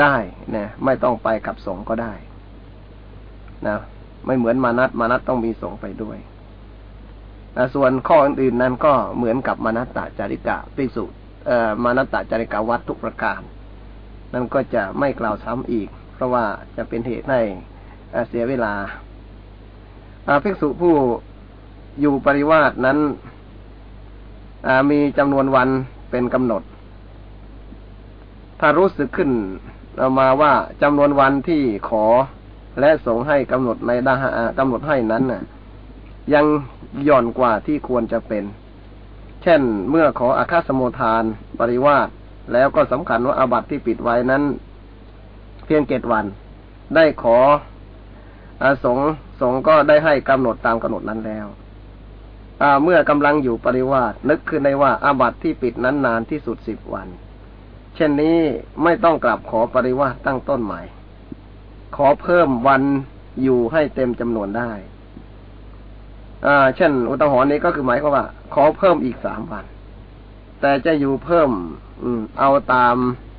ได้นะไม่ต้องไปกับสงก็ได้นะไม่เหมือนมานัตมานัตต้องมีสงไปด้วยนะส่วนข้ออื่นๆนั้นก็เหมือนกับมานัตตาจาริกาภิกษุเอ่อมานัตตาจาริกาวัดทุกประการ นั่นก็จะไม่กล่าวซ้ำอีก เพราะว่าจะเป็นเหตุให้เสียเวลาภิกษุผู้ อยู่ปริวาสนั้นมีจำนวนวันเป็นกำหนด ถ้ารู้สึกขึ้นเอามาว่าจำนวนวันที่ขอและสงให้กำหนดในดากำหนดให้นั้นน่ะ ยังหย่อนกว่าที่ควรจะเป็น เช่นเมื่อขออาคาสมุทานปริวาสแล้วก็สำคัญว่าอาบัติที่ปิดไว้นั้น เพียงเกตวัน ได้ขออาสงสงก็ได้ให้กำหนดตามกำหนดนั้นแล้ว เมื่อกำลังอยู่ปริวาสนึกขึ้นในว่าอาบัติที่ปิดนั้นนานที่สุดสิบวัน เช่นนี้ไม่ต้องกลับขอปริวาสตั้งต้นใหม่ ขอเพิ่มวันอยู่ให้เต็มจำนวนได้อ่าเช่น อุตหรณ์นี้ก็คือหมายความว่า ขอเพิ่มอีกสามวัน แต่จะอยู่เพิ่ม อืม เอาตาม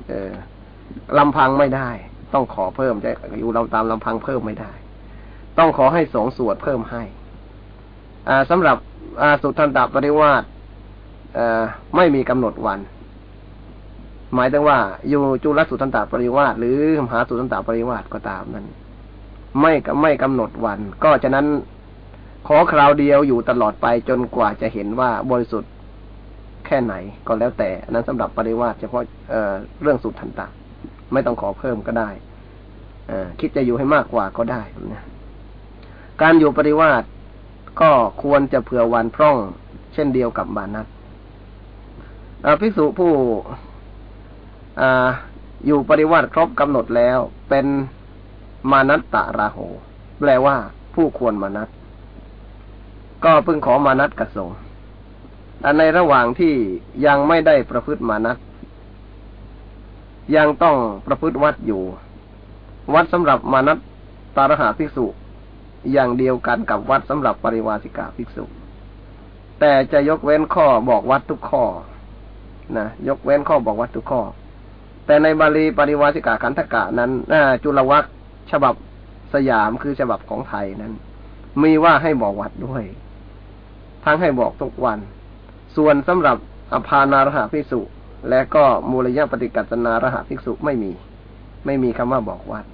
เออลำพังไม่ได้ ต้องขอเพิ่มจะอยู่เราตามลำพังเพิ่มไม่ได้ ต้องขอให้สงสวดเพิ่มให้ อ่าสำหรับ อาสุทันตปริวาสไม่มีกำหนดวัน หมายถึงว่า อยู่จุลสุทันตปริวาสหรือมหาสุทันตปริวาสก็ตามนั้น ไม่ไม่กำหนดวัน ก็ฉะนั้นขอคราวเดียวอยู่ตลอดไปจนกว่าจะเห็นว่าบริสุทธิ์แค่ไหนก็แล้วแต่นั้นสำหรับปริวาสเฉพาะเเรื่องสุทันตะไม่ต้องขอเพิ่มก็ได้อคิดจะอยู่ให้มากกว่าก็ได้นะการอยู่ปริวาส ก็ควรจะเผื่อวันพร่อง เช่นเดียวกับบานัสภิกษุผู้ออยู่ปริวัติครบกำหนดแล้ว เป็นมานัตตะราโห แปลว่า ผู้ควรมานัตก็พึงขอมานัตกระสงอันในระหว่างที่ยังไม่ได้ประพฤติมานัตยังต้องประพฤติวัดอยู่ วัดสำหรับมานัตตารหาภิกษุ อย่างเดียวกันกับวัดสำหรับปริวาสิกาภิกษุ แต่จะยกเว้นข้อบอกวัดทุกข้อนะยกเว้นข้อบอกวัดทุกข้อ แต่ในบาลีปริวาสิกาขันธกะนั้นจุลวัคฉบับสยามคือฉบับของไทยนั้น มีว่าให้บอกวัดด้วย ทั้งให้บอกทุกวัน ส่วนสำหรับอภานารหะภิกษุ และก็มูลยะปฏิกัตนารหะภิกษุไม่มี ไม่มีคำว่าบอกวัด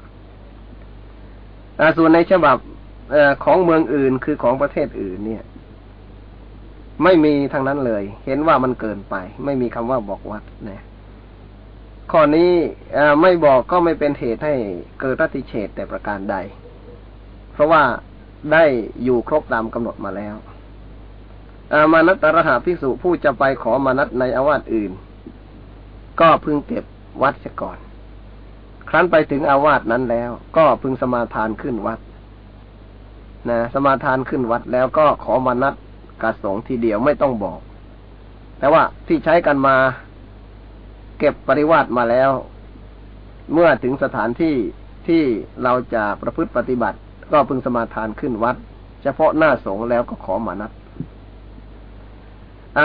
ส่วนในฉบับ อของเมืองอื่นคือของประเทศอื่นเนี่ย ไม่มีทางนั้นเลย เห็นว่ามันเกินไป ไม่มีคำว่าบอกวัดนะข้อนี้ไม่บอกก็ไม่เป็นเหตุให้เกิดรัติเฉตแต่ประการใด เพราะว่าได้อยู่ครบตามกำหนดมาแล้วมานัตตรหาภิกษุผู้จะไปขอมานัตในอาวาสอื่น ก็พึงเก็บวัดเสียก่อน ครั้นไปถึงอาวาสนั้นแล้ว ก็พึงสมาทานขึ้นวัด นะสมาทานขึ้นวัดแล้วก็ขอมานัดกาสงทีเดียวไม่ต้องบอก แต่ว่าที่ใช้กันมา เก็บปริวาสมาแล้ว เมื่อถึงสถานที่ที่เราจะประพฤติปฏิบัติ ก็พึงสมาทานขึ้นวัด เฉพาะหน้าสงแล้วก็ขอมานัด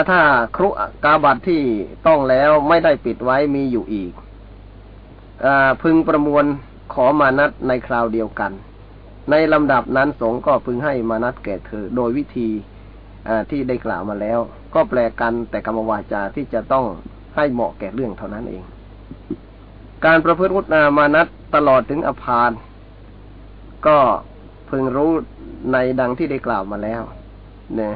ถ้าครุกาบัตที่ต้องแล้วไม่ได้ปิดไว้มีอยู่อีกอพึงประมวลขอมานัดในคราวเดียวกัน ในลำดับนั้นสงก็พึงให้มานัดแก่เธอ โดยวิธีที่ได้กล่าวมาแล้ว ก็แปลกันแต่กรรมวาจาที่จะต้องให้เหมาะแก่เรื่องเท่านั้นเอง การประพฤติวุฒนามานัตตลอดถึงอภานก็พึงรู้ในดังที่ได้กล่าวมาแล้วเนี่ย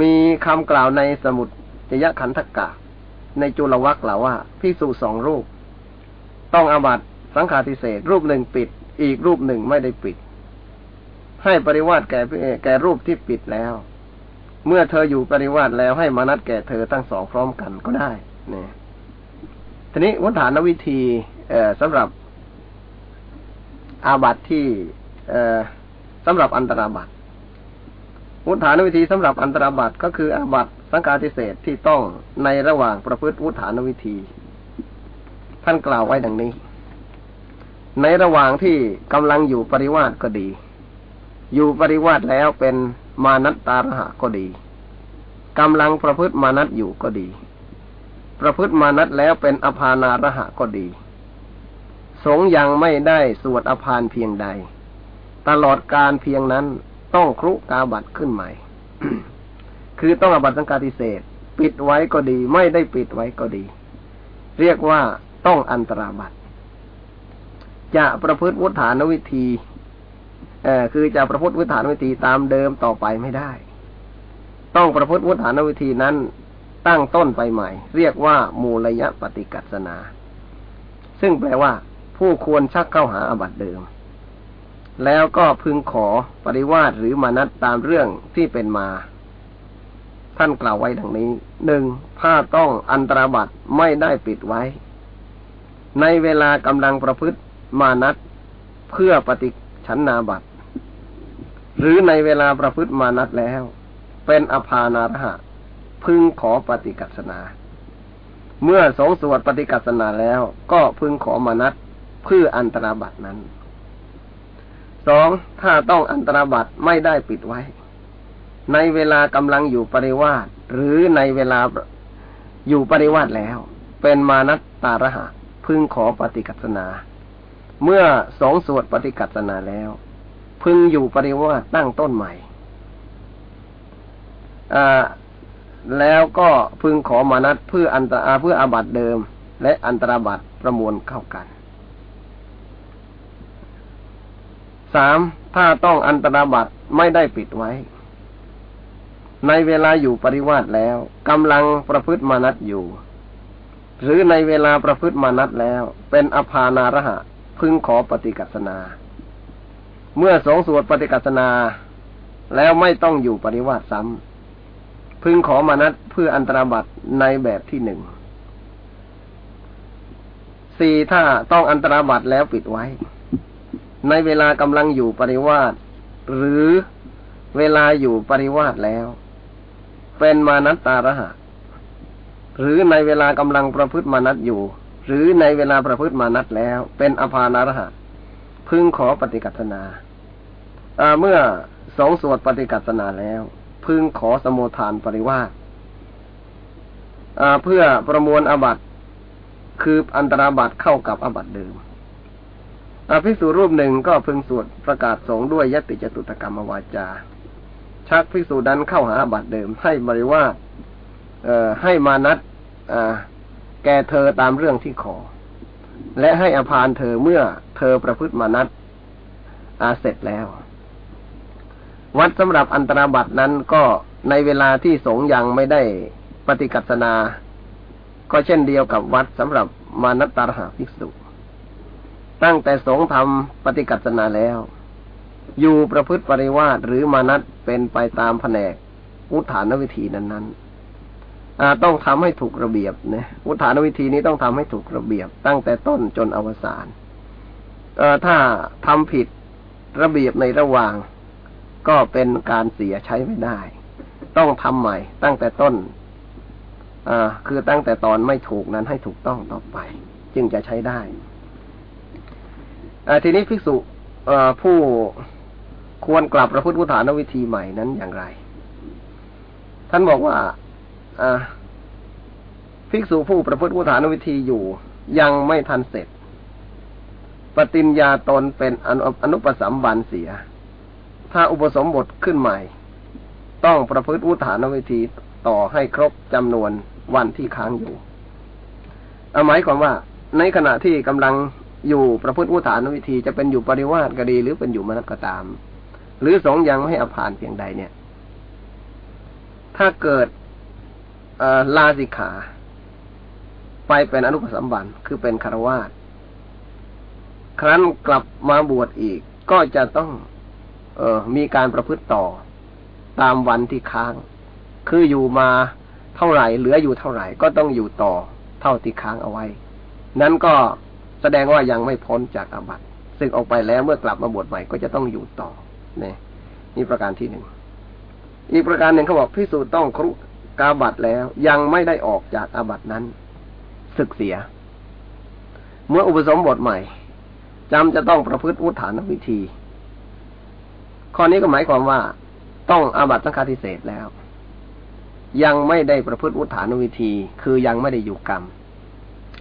มีคำกล่าวในสมุดจยขันธกะ ในจุลวักกล่าวว่าพิสูจสองรูป ต้องอาบัตสังฆาทิเศษรูปหนึ่งปิด อีกรูปหนึ่งไม่ได้ปิด ให้ปริวาสแก่แก่รูปที่ปิดแล้ว เมื่อเธออยู่ปริวาสแล้วให้มานัดแก่เธอทั้งสองพร้อมกันก็ได้เนี่ยทีนี้วัฏฐานวิธีเออสำหรับอาบัตที่เออสำหรับอันตราบัตวุฒานวิธีสำหรับอันตราบัตก็คืออาบัตสังฆาทิเศษที่ต้องในระหว่างประพฤติวุฒานวิธี ท่านกล่าวไว้ดังนี้ ในระหว่างที่กำลังอยู่ปริวาสก็ดี อยู่ปริวาสแล้วเป็นมานัตตาระหะก็ดีกำลังประพฤติมานัตอยู่ก็ดี ประพฤติมานัตแล้วเป็นอภานาระหะก็ดี สงยังไม่ได้สวดอภานเพียงใด ตลอดการเพียงนั้นต้องครุกาบัตขึ้นใหม่ คือต้องอบัตสังกาติเศษ ปิดไว้ก็ดี ไม่ได้ปิดไว้ก็ดี เรียกว่าต้องอันตราบัต จะประพฤติวุฒานวิธีเอ่อคือจะประพฤติวุฒานวิธีตามเดิมต่อไปไม่ได้ ต้องประพฤติวุฒานวิธีนั้นตั้งต้นไปใหม่ เรียกว่ามูลยะปฏิกัสนา ซึ่งแปลว่า ผู้ควรชักเข้าหาอบัตเดิม แล้วก็พึงขอปริวาสหรือมานัดตามเรื่องที่เป็นมา ท่านกล่าวไว้ดังนี้หนึ่งผ้าต้องอันตรบัตไม่ได้ปิดไว้ ในเวลากำลังประพฤติ มานัดเพื่อปฏิชันนาบัตหรือในเวลาประพฤติมานัดแล้ว เป็นอภานาระหะ พึงขอปฏิกัสนา เมื่อสงสวดปฏิกัสนาแล้วก็พึงขอมานัดเพื่ออันตรบัตนั้นสองถ้าต้องอันตรบัตไม่ได้ปิดไว้ ในเวลากำลังอยู่ปริวาสหรือในเวลาอยู่ปริวาสแล้ว เป็นมานัตตาระหะ พึงขอปฏิกัสนา เมื่อสองสวดปฏิกัสนาแล้ว พึงอยู่ปริวาตั้งต้นใหม่แล้วก็พึงขอมานัตเพื่ออันตราเพื่ออาบัตเดิม และอันตราบัตประมวลเข้ากันสามถ้าต้องอันตราบัตไม่ได้ปิดไว้ ในเวลาอยู่ปริวาสแล้วกำลังประพฤติมานัตอยู่ หรือในเวลาประพฤติมานัตแล้ว เป็นอภานาระหะ พึงขอปฏิกัสนา เมื่อสงสวดปฏิกัสนา แล้วไม่ต้องอยู่ปริวาสซ้ำพึงขอมานัตเพื่ออันตราบัตในแบบที่หนึ่งสี่ถ้าต้องอันตราบัตแล้วปิดไว้ ในเวลากำลังอยู่ปริวาสหรือเวลาอยู่ปริวาสแล้ว เป็นมานัตตาระหะ หรือในเวลากำลังประพฤติมานัตอยู่ หรือในเวลาประพฤติมานัตแล้ว เป็นอภานาระหะ พึงขอปฏิกัตนาเมื่อสองสวดปฏิกัตนาแล้ว พึงขอสมุทานปริวาสเพื่อประมวลอบัตคืออันตราบัตเข้ากับอบัตเดิมอภิสูรูปหนึ่งก็พึงสวดประกาศสงด้วยยติจตุตกรรมวาจา ชักภิกษุดันเข้าหาบัตเดิมให้บริวาเอ่อให้มานัด แก่เธอตามเรื่องที่ขอ และให้อภานเธอเมื่อเธอประพฤติมานัดอาเสร็จแล้ว วัดสำหรับอันตราบัตรนั้นก็ในเวลาที่สงยังไม่ได้ปฏิกัสนา ก็เช่นเดียวกับวัดสำหรับมานัตตารหาภิกษุ ตั้งแต่สงทำปฏิกัสนาแล้ว อยู่ประพฤติปริวาสหรือมานัตเป็นไปตามแผนกอุทานวิธีนั้นๆ ต้องทำให้ถูกระเบียบนะอุทานวิธีนี้ต้องทำให้ถูกระเบียบ ตั้งแต่ต้นจนอวสานถ้าทำผิดระเบียบในระหว่าง ก็เป็นการเสียใช้ไม่ได้ ต้องทำใหม่ ตั้งแต่ต้นอคือตั้งแต่ตอนไม่ถูกนั้นให้ถูกต้องต่อไป จึงจะใช้ได้ทีนี้ภิกษุผู้ควรกลับพระพุทธฐานวิธีใหม่นั้นอย่างไร ท่านบอกว่า ภิกษุผู้ประพฤติพุทธานวิธีอยู่ยังไม่ทันเสร็จ ปฏิญญาตนเป็นอนุปสัมบันเสีย ถ้าอุปสมบทขึ้นใหม่ ต้องประพฤติพุทธานวิธีต่อให้ครบจำนวนวันที่ค้างอยู่เอาหมายความว่า ในขณะที่กำลังอยู่ประพฤติอุทานวิธีจะเป็นอยู่ปริวาสก็ดี หรือเป็นอยู่มนัก็ตาม หรือสองยังไม่ให้อภานเพียงใดเนี่ย ถ้าเกิด ลาสิกขา ไปเป็นอนุปสัมบันคือเป็นคารวาสครั้นกลับมาบวชอีก ก็จะต้อง เออมีการประพฤติต่อ ตามวันที่ค้าง คืออยู่มาเท่าไหร่ เหลืออยู่เท่าไหร่ ก็ต้องอยู่ต่อเท่าที่ค้างเอาไว้ นั้นก็แสดงว่ายังไม่พ้นจากอาบัติซึ่งออกไปแล้วเมื่อกลับมาบวชใหม่ก็จะต้องอยู่ต่อเนี่ยนี่ประการที่หนึ่งอีกประการหนึ่งเขาบอกพิสูจน์ต้องครุ กาบัตแล้วยังไม่ได้ออกจากอาบัตนั้น ศึกเสีย เมื่ออุปสมบทใหม่จำจะต้องประพฤติอุทานวิธี ข้อนี้ก็หมายความว่า ต้องอาบัตสังฆาทิเศษแล้ว ยังไม่ได้ประพฤติอุทานวิธี คือยังไม่ได้อยู่กรรม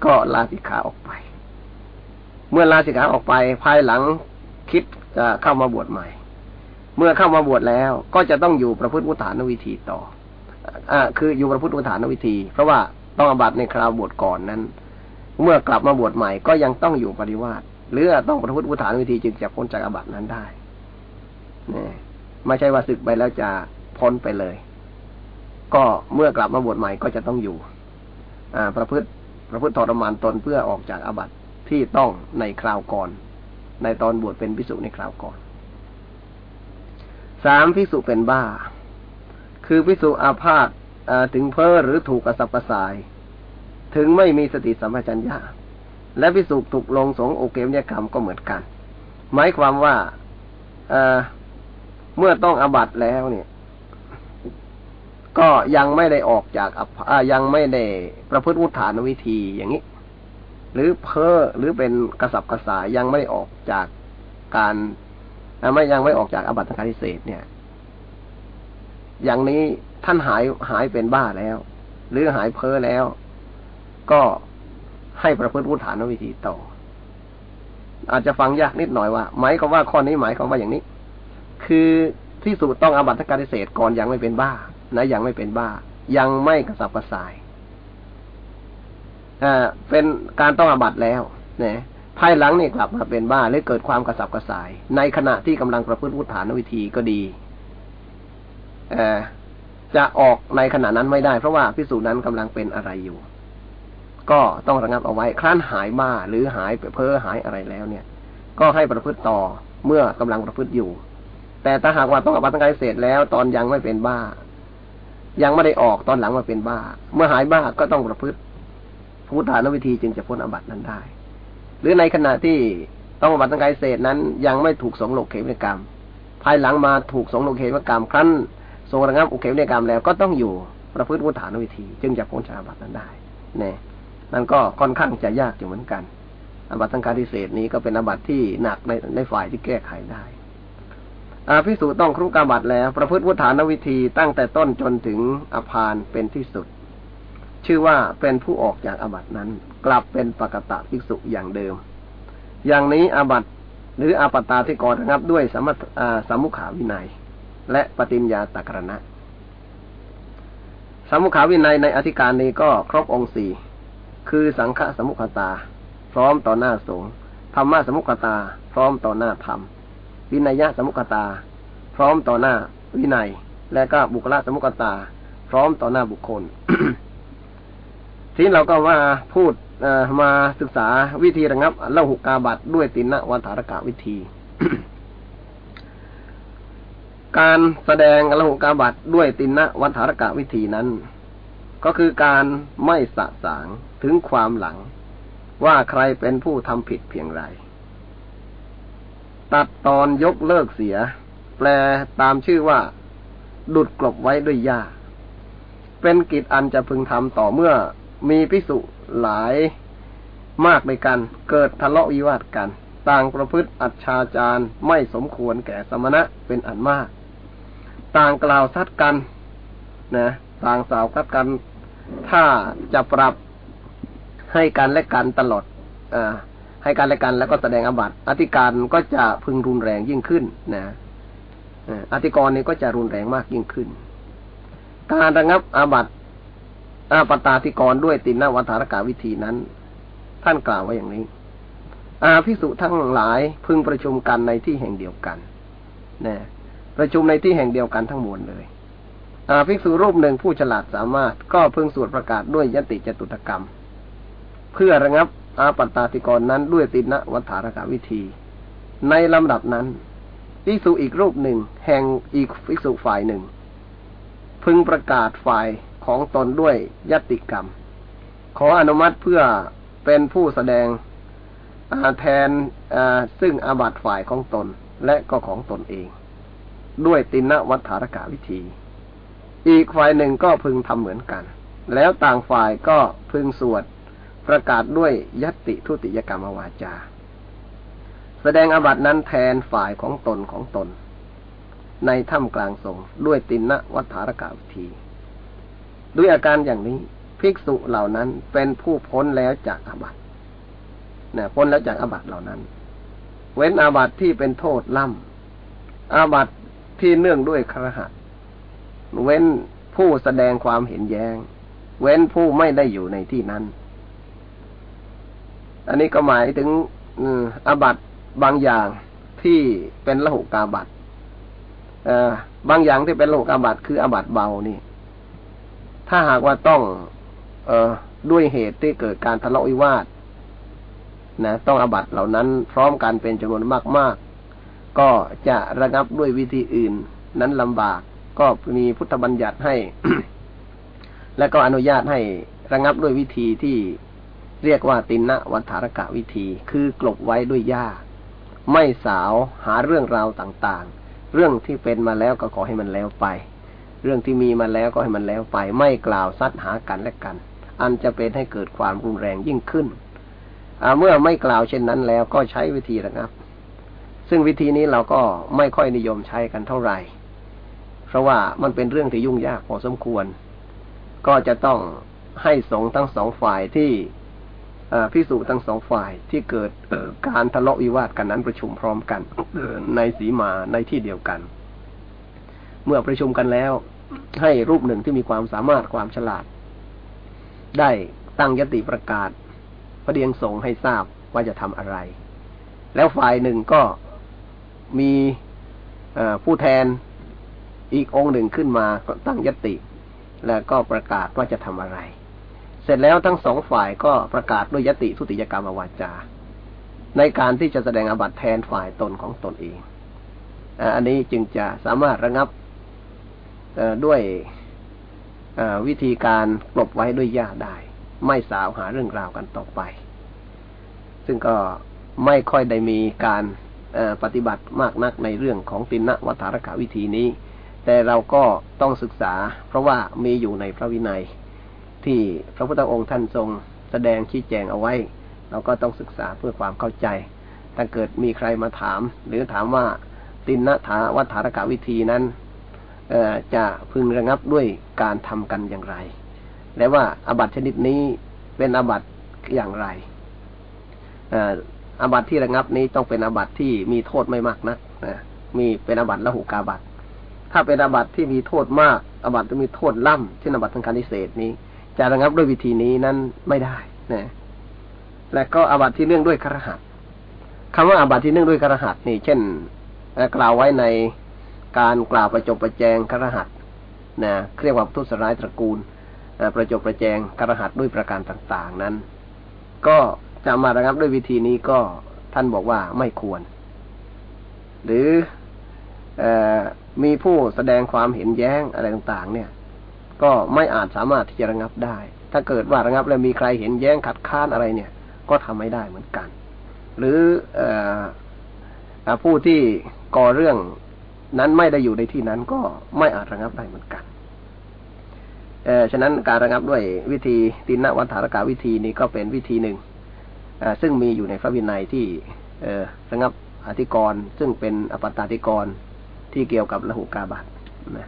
ก็ลาสิกขาออกไป เมื่อลาสิกขาออกไปภายหลังคิดจะเข้ามาบวชใหม่ เมื่อเข้ามาบวชแล้วก็จะต้องอยู่ประพฤติอุทานวิธีต่อ คืออยู่ประพฤติอุทานวิธี เพราะว่าต้องอาบัตในคราวบวชก่อนนั้น เมื่อกลับมาบวชใหม่ก็ยังต้องอยู่ปริวาสหรือต้องประพฤติอุทานวิธีจึงจะพ้นจากอาบัตนั้นได้เนี่ยไม่ใช่ว่าศึกไปแล้วจะพ้นไปเลย ก็เมื่อกลับมาบวชใหม่ก็จะต้องอยู่ อ่า ประพฤติประพฤติทรมานตนเพื่อออกจากอาบัตที่ต้องในคราวก่อน ในตอนบวชเป็นพิสุในคราวก่อนสามพิสุเป็นบ้า คือพิสุอาพาธถึงเพ้อหรือถูกกระสับกระส่าย ถึงไม่มีสติสัมปชัญญะและพิสุถูกลงสงโอเกมยกรรมก็เหมือนกัน หมายความว่าเมื่อต้องอบัตแล้วเนี่ย ก็ยังไม่ได้ออกจากอยังไม่ได้ประพฤติวุฒานวิธีอย่างนี้ หรือเพ้อหรือเป็นกระสับกระสายยังไม่ได้ออกจากการไม่ยังไม่ออกจากอบัตการิเศษเนี่ย อย่างนี้ท่านหายหายเป็นบ้าแล้ว หรือหายเพ้อแล้ว ก็ให้ประพฤติวุฒานวิธีต่อ อาจจะฟังยากนิดหน่อยว่าหมายความว่าข้อนี้หมายความว่าอย่างนี้ คือที่สุดต้องอาบัติการเศษก่อนยังไม่เป็นบ้า นะยังไม่เป็นบ้า ยังไม่กระสับกระส่ายอ่าเป็นการต้องอาบัติแล้วเนี่ยภายหลังนี่กลับมาเป็นบ้าหรือเกิดความกระสับกระส่าย ในขณะที่กำลังประพฤติพุทธานวิธีก็ดี จะออกในขณะนั้นไม่ได้ เพราะว่าพิสูจน์นั้นกำลังเป็นอะไรอยู่ ก็ต้องระงับเอาไว้ครั้นหายบ้าหรือหายเพ้อหายอะไรแล้วเนี่ย ก็ให้ประพฤติต่อเมื่อกำลังประพฤติอยู่ แต่ถ้าหากว่าต้องอบัตทั้งกายเสร็จแล้วตอนยังไม่เป็นบ้า ยังไม่ได้ออกตอนหลังมาเป็นบ้า เมื่อหายบ้าก็ต้องประพฤติพุทธานวิธีจึงจะพ้นอบัตนั้นได้ หรือในขณะที่ต้องอบัตทั้งกายเสร็จนั้น ยังไม่ถูกสงโลกเขมกรรม ภายหลังมาถูกสงโลกเขมกรรมครั้น ทรงระงับอุเขมกรรมแล้วก็ต้องอยู่ประพฤติพุทธานวิธี จึงจะพ้นจากอบัตนั้นได้เนี่ยนั่นก็ค่อนข้างจะยากอยู่เหมือนกันอาบัตทั้งกาทิเศษนี้ก็เป็นอาบัตที่หนักในในฝ่ายที่แก้ไขได้อาพิสูจต้องครุกรรมบัตแล้ว ประพฤติวุฒานวิธีตั้งแต่ต้นจนถึงอภานเป็นที่สุด ชื่อว่าเป็นผู้ออกจากอาบัตนั้น กลับเป็นปกตะภิกษุอย่างเดิม อย่างนี้อาบัตหรืออาปตาที่ก่อระงับด้วยสมสมุขาวินัย และปฏิญญาตกรณะ สมุขาวินัยในอธิการนี้ก็ครบองค์สี่คือสังฆสมุขตา พร้อมต่อหน้าสงฆ์ธรรมะสมุขตา พร้อมต่อหน้าธรรม วินัยสมุกตา พร้อมต่อหน้าวินัย และก็บุคลสมุกตา พร้อมต่อหน้าบุคคล ทีนี้เราก็ว่าพูดมาศึกษาวิธีระงับเล่าหุกาบัตด้วยตินะวันถารกะวิธี การแสดงละหุกาบัตด้วยตินะวัฏารกะวิธีนั้น ก็คือการไม่สะสางถึงความหลัง ว่าใครเป็นผู้ทำผิดเพียงไร ตัดตอนยกเลิกเสีย แปลตามชื่อว่า ดุดกลบไว้ด้วยยาเป็นกิจอันจะพึงทำต่อเมื่อมีพิสุหลายมากในกัน เกิดทะเลาะวิวาทกัน ต่างประพฤติอัจฉาจารไม่สมควรแก่สมณะเป็นอันมาก ต่างกล่าวซัดกันนะต่างสาวคัดกัน ถ้าจะปรับให้กันและกันตลอดอ่าให้การและกันแล้วก็แสดงอบัตอธิการก็จะพึงรุนแรงยิ่งขึ้นนะอธิกรณ์นี้ก็จะรุนแรงมากยิ่งขึ้น การระงับอาบัตอาปตาธิกรด้วยตินนวัฏารกาวิธีนั้น ท่านกล่าวไว้อย่างนี้ อาภิสุทั้งหลายพึงประชุมกันในที่แห่งเดียวกันนะ ประชุมในที่แห่งเดียวกันทั้งมวลเลยอาภิกษุรูปหนึ่งผู้ฉลาดสามารถก็พึงสวดประกาศด้วยยติจตุตกรรม เพื่อระงับอาปัตาธิกรนั้นด้วยตินวัฏฐารกวิธี ในลำดับนั้นภิกษุอีกรูปหนึ่ง แห่งอีกภิกษุฝ่ายหนึ่ง พึงประกาศฝ่ายของตนด้วยยติกรรม ขออนุมัติเพื่อเป็นผู้แสดงแทนซึ่งอาบัตฝ่ายของตนและก็ของตนเอง ด้วยตินวัฏฐารกาวิธี อีกฝ่ายหนึ่งก็พึงทำเหมือนกัน แล้วต่างฝ่ายก็พึงสวดประกาศด้วยยติทุติยกรรมวาจา แสดงอาบัตินั้นแทนฝ่ายของตนของตน ในถ้ำกลางสงด้วยตินวัฏฐารกาวิธี ด้วยอาการอย่างนี้ภิกษุเหล่านั้นเป็นผู้พ้นแล้วจากอาบัตินะพ้นแล้วจากอาบัติเหล่านั้น เว้นอาบัติที่เป็นโทษล่ำอาบัติ ที่เนื่องด้วยครหัสเว้นผู้แสดงความเห็นแยง้ง เว้นผู้ไม่ได้อยู่ในที่นั้น อันนี้ก็หมายถึงอาบัตบางอย่างที่เป็นละหุกาบัตบางอย่างที่เป็นละหุกาบัตคืออาบัตเบานี่ ถ้าหากว่าต้อง เออด้วยเหตุที่เกิดการทะเลาะวิวาทนะต้องอบัตเหล่านั้นพร้อมกันเป็นจำนวนมากๆ ก็จะระงับด้วยวิธีอื่น นั้นลำบากก็มีพุทธบัญญัติให้ และก็อนุญาตให้ระงับด้วยวิธีที่เรียกว่าตินนะวัฏารกะวิธี คือกลบไว้ด้วยหญ้า ไม่สาวหาเรื่องราวต่างๆ เรื่องที่เป็นมาแล้วก็ขอให้มันแล้วไป เรื่องที่มีมาแล้วก็ให้มันแล้วไป ไม่กล่าวซัดหากันและกัน อันจะเป็นให้เกิดความรุนแรงยิ่งขึ้นเมื่อไม่กล่าวเช่นนั้นแล้วก็ใช้วิธีระงับ ซึ่งวิธีนี้เราก็ไม่ค่อยนิยมใช้กันเท่าไหร่ เพราะว่ามันเป็นเรื่องที่ยุ่งยากพอสมควร ก็จะต้องให้สงทั้งสองฝ่ายที่พิสูจน์ทั้งสองฝ่ายที่เกิดการทะเลาะวิวาทกันนั้นประชุมพร้อมกันในสีมาในที่เดียวกัน เมื่อประชุมกันแล้ว ให้รูปหนึ่งที่มีความสามารถความฉลาด ได้ตั้งยติประกาศพระเดียงสงให้ทราบว่าจะทำอะไร แล้วฝ่ายหนึ่งก็ มีผู้แทนอีกองค์หนึ่งขึ้นมาตั้งยติ แล้วก็ประกาศว่าจะทำอะไร เสร็จแล้วทั้งสองฝ่ายก็ประกาศด้วยยติทุติยกรรมวาจา ในการที่จะแสดงอาบัติแทนฝ่ายตนของตนเองอันนี้จึงจะสามารถระงับด้วยวิธีการกลบไว้ด้วยยาได้ ไม่สาวหาเรื่องราวกันต่อไป ซึ่งก็ไม่ค่อยได้มีการ ปฏิบัติมากนักในเรื่องของตินวัฏารกาวิธีนี้ แต่เราก็ต้องศึกษา เพราะว่ามีอยู่ในพระวินัย ที่พระพุทธองค์ท่านทรงแสดงชี้แจงเอาไว้ เราก็ต้องศึกษาเพื่อความเข้าใจ ถ้าเกิดมีใครมาถาม หรือถามว่าตินนถาวัฏารกาวิธีนั้นจะพึงระงับด้วยการทำกันอย่างไร และว่าอาบัตชนิดนี้เป็นอาบัตอย่างไร อาบัติที่ระงับนี้ต้องเป็นอาบัติที่มีโทษไม่มากนะมีเป็นอาบัติละหุกาบัติถ้าเป็นอาบัติที่มีโทษมากอาบัติที่มีโทษล่ำเช่นอาบัติทางการนิเศษนี้ จะระงับด้วยวิธีนี้นั้นไม่ได้นะและก็อาบัติที่เนื่องด้วยครหัสคำว่าอาบัติที่เนื่องด้วยครหัสนี่ เช่นกล่าวไว้ในการกล่าวประจบประแจงครหัสนะเรียกว่าทุสร้ายตระกูลประจบประแจงกระหัสด้วยประการต่าง ๆ นั้น ก็ จะมาระงับด้วยวิธีนี้ก็ท่านบอกว่าไม่ควร หรืออมีผู้แสดงความเห็นแย้งอะไรต่างๆ เนี่ย ก็ไม่อาจสามารถที่จะระงับได้ ถ้าเกิดว่าระงับแล้วมีใครเห็นแย้งขัดข้านอะไรเนี่ย ก็ทำไม่ได้เหมือนกัน หรืออผู้ที่ก่อเรื่องนั้นไม่ได้อยู่ในที่นั้นก็ไม่อาจระงับได้เหมือนกันเอฉะนั้นการระงับด้วยวิธีตินวัฏฐารกาวิธีนี้ก็เป็นวิธีหนึ่ง ซึ่งมีอยู่ในพระวินัยที่เอระงับอธิกรณ์ซึ่งเป็นอปตาธิกรณ์ที่เกี่ยวกับละหุกาบัตนะ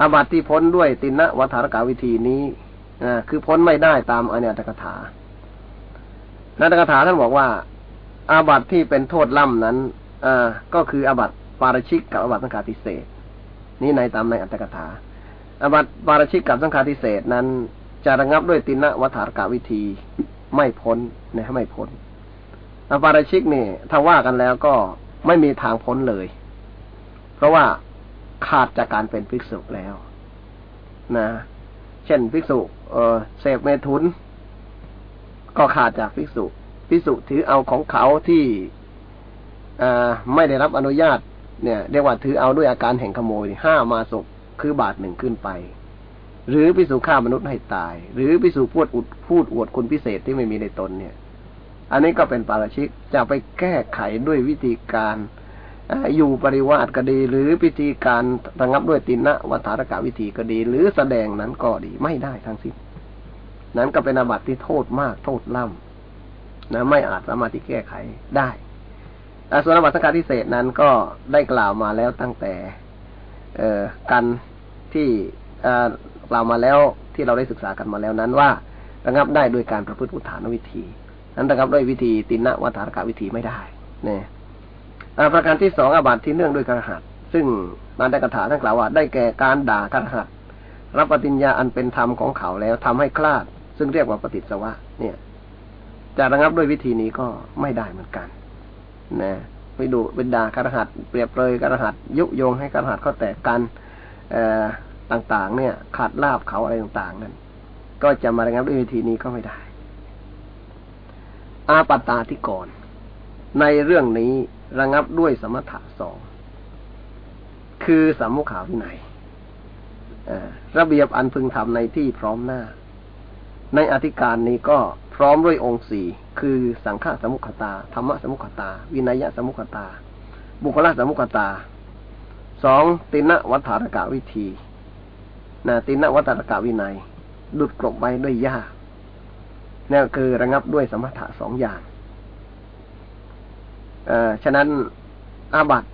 อาบัติที่พ้นด้วยตินะวัฏารกาวิธีนี้คือพ้นไม่ได้ตามอเนตกถานัตกถาท่านบอกว่า อาบัติที่เป็นโทษล่ำนั้นอก็คืออาบัติปาราชิกกับอาบัติสังฆาติเศษนี่ในตามในอัตถกถาอาบัติปาราชิกกับสังฆาทิเศษนั้นจะระงับด้วยตินะวัฏฐารกาวิธี ไม่พ้นนะไม่พ้นอปาราชิกนี่ถ้าว่ากันแล้วก็ไม่มีทางพ้นเลย เพราะว่าขาดจากการเป็นภิกษุแล้วนะ เช่นภิกษุเออเสพเมทุน ก็ขาดจากภิกษุภิกษุถือเอาของเขาที่ไม่ได้รับอนุญาตเนี่ยเรียกว่าถือเอาด้วยอาการแห่งขโมยห้ามาศกคือบาทหนึ่งขึ้นไป หรือพิสูจฆ่ามนุษย์ให้ตาย หรือพิสูจพูดอุดพูดอวดคุณพิเศษที่ไม่มีในตนเนี่ย อันนี้ก็เป็นปาราชิกจะไปแก้ไขด้วยวิธีการอยู่ปริวาสก็ดี หรือพิธีการระงับด้วยตินะวัฏารกาวิธีก็ดี หรือแสดงนั้นก็ดีไม่ได้ทั้งสิ้นนั้นก็เป็นอาบัติที่โทษมากโทษล่ำนะไม่อาจสามารถที่แก้ไขได้ส่วนอาบัติสังฆาทิเศษนั้นก็ได้กล่าวมาแล้วตั้งแต่ เออกันที่ กล่าวมาแล้วที่เราได้ศึกษากันมาแล้วนั้นว่าระงับได้ด้วยการประพฤติอุทานวิธี นั้นระงับด้วยวิธีตินะวัฏารกาวิธีไม่ได้เนี่ยประการที่สองอาบัติที่เนื่องด้วยกระหัตซึ่งนานได้กระถาท่านกล่าวว่าได้แก่การด่ากระหัตรับปฏิญญาอันเป็นธรรมของเขาแล้วทำให้คลาด ซึ่งเรียกว่าปฏิสวะ เนี่ย จะระงับด้วยวิธีนี้ก็ไม่ได้เหมือนกัน นะไปดูเป็นด่ากระหัตเปรียบเลยกระหัตยุโยงให้กระหัตเขาแตกกันเอ่อ ต่างๆ เนี่ย ขาดลาบเขาอะไรต่างๆ นั้น ก็จะมาระงับด้วยวิธีนี้ก็ไม่ได้ อาปตาที่ก่อน ในเรื่องนี้ระงับด้วยสมถะสองคือสามมุขาวินัยระเบียบอันพึงทำในที่พร้อมหน้า ในอธิการนี้ก็พร้อมด้วยองค์สี่คือสังฆสมุขตาธรรมสมุขตา วินัยสมุขตา บุคลสมุขตาสองตินะวัฏฐารกะวิธี นะตินะวัฏฐารกะวินัย ดุดกลบไว้ด้วยยานี่คือระงับด้วยสมถะสองอย่างฉะนั้นอาบัต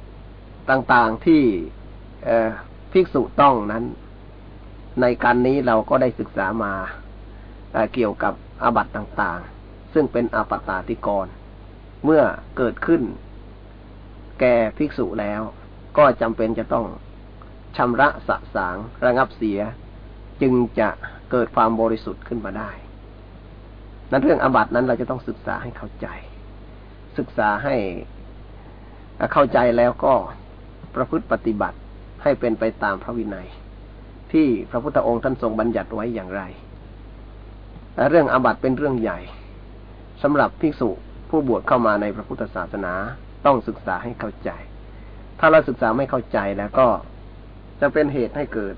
ต่างๆที่ภิกษุต้องนั้น ในการนี้เราก็ได้ศึกษามาเกี่ยวกับอาบัตต่างๆ ซึ่งเป็นอาปัตตาติกร เมื่อเกิดขึ้น แก่ภิกษุแล้ว ก็จำเป็นจะต้อง ชำระสะสางระงับเสีย จึงจะเกิดความบริสุทธิ์ขึ้นมาได้ นั้นเรื่องอาบัตินั้นเราจะต้องศึกษาให้เข้าใจ ศึกษาให้เข้าใจแล้วก็ประพฤติปฏิบัติให้เป็นไปตามพระวินัย ที่พระพุทธองค์ท่านทรงบัญญัติไว้อย่างไรเรื่องอาบัติเป็นเรื่องใหญ่สำหรับภิกษุผู้บวชเข้ามาในพระพุทธศาสนาต้องศึกษาให้เข้าใจ ถ้าเราศึกษาไม่เข้าใจแล้วก็ จะเป็นเหตุให้เกิด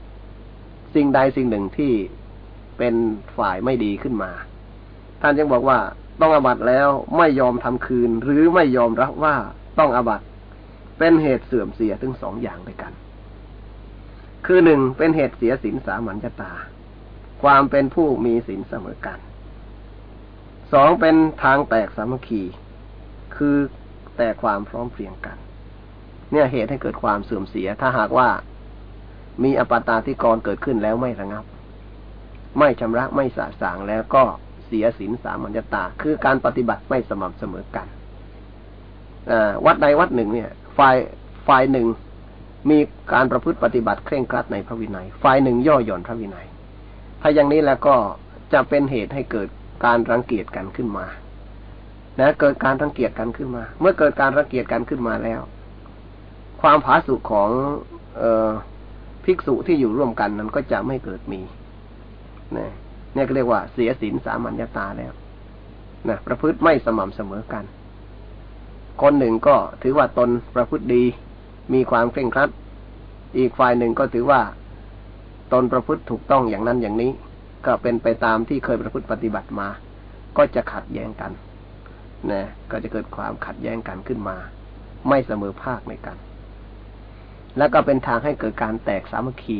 สิ่งใดสิ่งหนึ่งที่เป็นฝ่ายไม่ดีขึ้นมา ท่านยังบอกว่าต้องอบัตแล้วไม่ยอมทำคืน หรือไม่ยอมรับว่าต้องอบัตเป็นเหตุเสื่อมเสียถึงสองอย่างด้วยกัน คือหนึ่งเป็นเหตุเสียสินสามัญญตา ความเป็นผู้มีสินเสมอกันสองเป็นทางแตกสามัคคี คือแต่ความพร้อมเพรียงกัน เนี่ยเหตุให้เกิดความเสื่อมเสียถ้าหากว่า มีอปตาที่กรเกิดขึ้นแล้วไม่ระงับ ไม่ชำระไม่สะสางแล้วก็เสียศีลสามัญญตา คือการปฏิบัติไม่สม่ำเสมอกันวัดใดวัดหนึ่งเนี่ย ฝ่ายฝ่ายหนึ่งมีการประพฤติปฏิบัติเคร่งครัดในพระวินัย ฝ่ายหนึ่งย่อหย่อนพระวินัย ถ้าอย่างนี้แล้วก็จะเป็นเหตุให้เกิดการรังเกียจกันขึ้นมานะเกิดการรังเกียจกันขึ้นมา เมื่อเกิดการรังเกียจกันขึ้นมาแล้ว ความผาสุกของ เออ ภิกษุที่อยู่ร่วมกันนั้นก็จะไม่เกิดมีนะเนี่ยก็เรียกว่าเสียศีลสามัญญาตาแล้วนะประพฤติไม่สม่ำเสมอกัน คนหนึ่งก็ถือว่าตนประพฤติดี มีความเคร่งครัด อีกฝ่ายหนึ่งก็ถือว่าตนประพฤติถูกต้องอย่างนั้นอย่างนี้ ก็เป็นไปตามที่เคยประพฤติปฏิบัติมา ก็จะขัดแย้งกันนะก็จะเกิดความขัดแย้งกันขึ้นมา ไม่เสมอภาคในกัน แล้วก็เป็นทางให้เกิดการแตกสามัคคี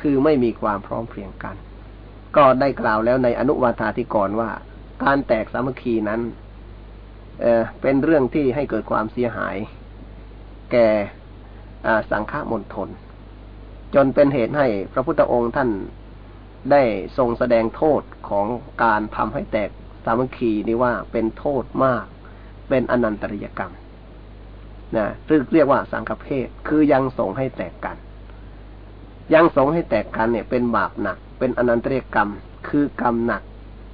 คือไม่มีความพร้อมเพรียงกัน ก็ได้กล่าวแล้วในอนุวาธาธิกรว่า การแตกสามัคคีนั้นเเป็นเรื่องที่ให้เกิดความเสียหาย แก่สังฆมณฑลจนเป็นเหตุให้พระพุทธองค์ท่านได้ทรงแสดงโทษของการทำให้แตกสามัคคีนี้ว่าเป็นโทษมาก เป็นอนันตริยกรรม นะเรียกว่าสังฆเพศคือยังสงให้แตกกัน ยังสงให้แตกกันเนี่ยเป็นบาปหนัก เป็นอนันตเริยกรรม คือกรรมหนัก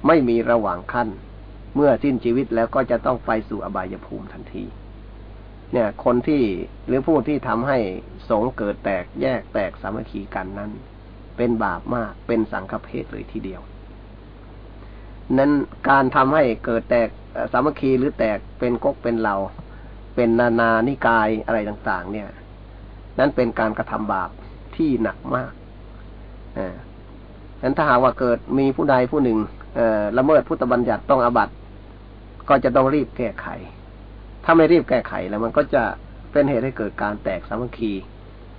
ไม่มีระหว่างขั้น เมื่อสิ้นชีวิตแล้วก็จะต้องไปสู่อบายภูมิทันที เนี่ย คนที่หรือผู้ที่ทำให้สงเกิดแตกแยกแตกสามัคคีกันนั้น เป็นบาปมากเป็นสังฆเพศเลยทีเดียว นั้นการทำให้เกิดแตกสามัคคีหรือแตกเป็นกกเป็นเหล่า เป็นนานานิกายอะไรต่างๆ เนี่ย นั้นเป็นการกระทำบาปที่หนักมากอ่านั้นถ้าหากว่าเกิดมีผู้ใดผู้หนึ่งละเมิดพุทธบัญญัติต้องอาบัตก็จะต้องรีบแก้ไข ถ้าไม่รีบแก้ไขแล้วมันก็จะเป็นเหตุให้เกิดการแตกสามัคคี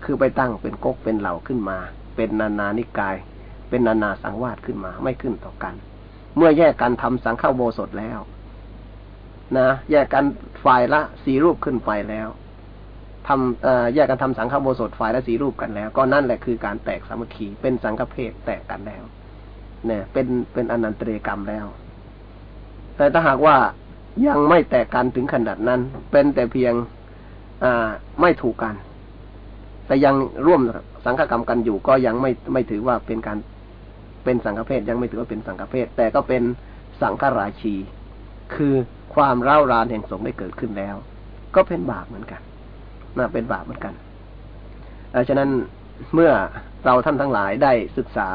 คือไปตั้งเป็นก๊กเป็นเหล่าขึ้นมา เป็นนานานิกาย เป็นนานาสังวาสขึ้นมา ไม่ขึ้นต่อกัน เมื่อแยกกันทำสังฆโบสถแล้ว นะแยกกันฝ่ายละสีรูปขึ้นไปแล้วทำแยกกันทำสังฆโบสถฝ่ายละสีรูปกันแล้ว ก็นั่นแหละคือการแตกสามัคคีเป็นสังฆเพศแตกกันแล้ว เนี่ย เป็นเป็นอนันตเรกรรมแล้ว แต่ถ้าหากว่ายังไม่แตกกันถึงขนาดนั้น เป็นแต่เพียงอ่าไม่ถูกกัน แต่ยังร่วมสังฆกรรมกันอยู่ ก็ยังไม่ไม่ถือว่าเป็นการเป็นสังฆเพศยังไม่ถือว่าเป็นสังฆเพศแต่ก็เป็นสังฆราชี คือความเร่ารานแห่งสงฆ์ได้เกิดขึ้นแล้ว ก็เป็นบาปเหมือนกันน่าเป็นบาปเหมือนกันดังนั้นเมื่อเราท่านทั้งหลายได้ศึกษา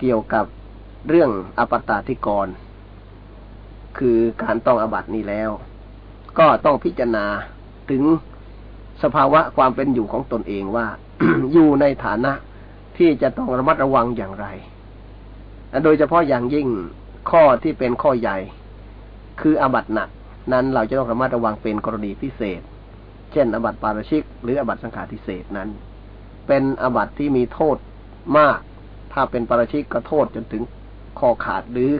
เกี่ยวกับเรื่องอปตาธิกร คือการต้องอบัตินี้แล้ว ก็ต้องพิจารณาถึงสภาวะความเป็นอยู่ของตนเองว่า อยู่ในฐานะที่จะต้องระมัดระวังอย่างไร โดยเฉพาะอย่างยิ่งข้อที่เป็นข้อใหญ่ คืออบัตหนัก นั้นเราจะต้องระมัดระวังเป็นกรณีพิเศษ เช่นอบัตปาราชิก หรืออบัตสังฆาทิเศษนั้น เป็นอบัตที่มีโทษมาก ถ้าเป็นปาราชิกก็โทษจนถึงคอขาดหรือ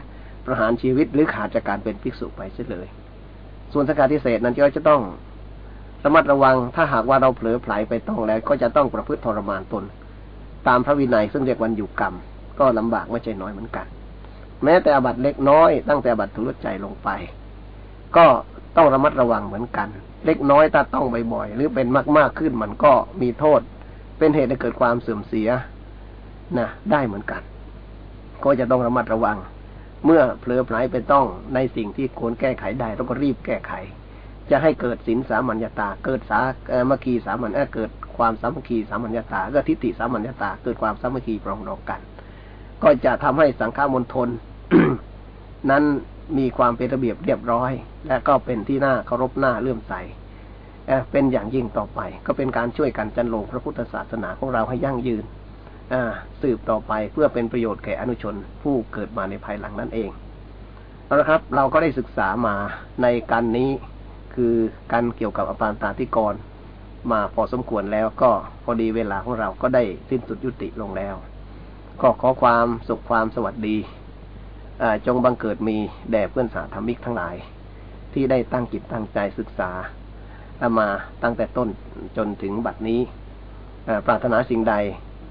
ประหารชีวิตหรือขาดจากการเป็นภิกษุไปเสียเลย ส่วนสังฆาทิเศษนั้นก็จะต้องระมัดระวัง ถ้าหากว่าเราเผลอไผลไปต้องแล้ว ก็จะต้องประพฤติทรมานตน ตามพระวินัยซึ่งเรียกวันอยู่กรรม ก็ลำบากไม่ใช่น้อยเหมือนกัน แม้แต่อบัตเล็กน้อย ตั้งแต่อบัตทุลใจลงไป ก็ต้องระมัดระวังเหมือนกัน เล็กน้อยถ้าต้องบ่อยๆหรือเป็นมากๆขึ้นมันก็มีโทษ เป็นเหตุให้เกิดความเสื่อมเสียนะได้เหมือนกัน ก็จะต้องระมัดระวัง เมื่อเผลอไผลไปต้องในสิ่งที่ควรแก้ไขได้ต้องก็รีบแก้ไข จะให้เกิดศีลสามัญญาตา เกิดสาเมื่อกี้สามัญเกิดความสามัคคีสามัญญาตาก็ทิฏฐิสามัญญาตา เกิดความสามัคคีปรองดองกัน ก็จะทำให้สังฆมณฑล นั้นมีความเป็นระเบียบเรียบร้อย และก็เป็นที่น่าเคารพหน้าเลื่อมใสเป็นอย่างยิ่งต่อไป ก็เป็นการช่วยกันจันลงพระพุทธศาสนาของเราให้ยั่งยืนสืบต่อไปเพื่อเป็นประโยชน์แก่อนุชนผู้เกิดมาในภายหลังนั่นเองเอาละครับ เราก็ได้ศึกษามาในการนี้คือการเกี่ยวกับอปานตาธิกร มาพอสมควรแล้วก็พอดีเวลาของเราก็ได้สิ้นสุดยุติลงแล้ว ก็ขอความสุขความสวัสดี จงบังเกิดมีแด่เพื่อนสาธรรมิกทั้งหลาย ที่ได้ตั้งจิตตั้งใจศึกษามาตั้งแต่ต้นจนถึงบัดนี้ปรารถนาสิ่งใด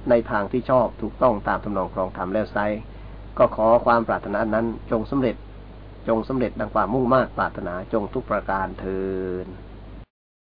ในทางที่ชอบถูกต้องตามทำนองครองธรรมแล้วไซก็ขอความปรารถนานั้นจงสำเร็จจงสำเร็จดังความมุ่งมากปรารถนาจงทุกประการเทิน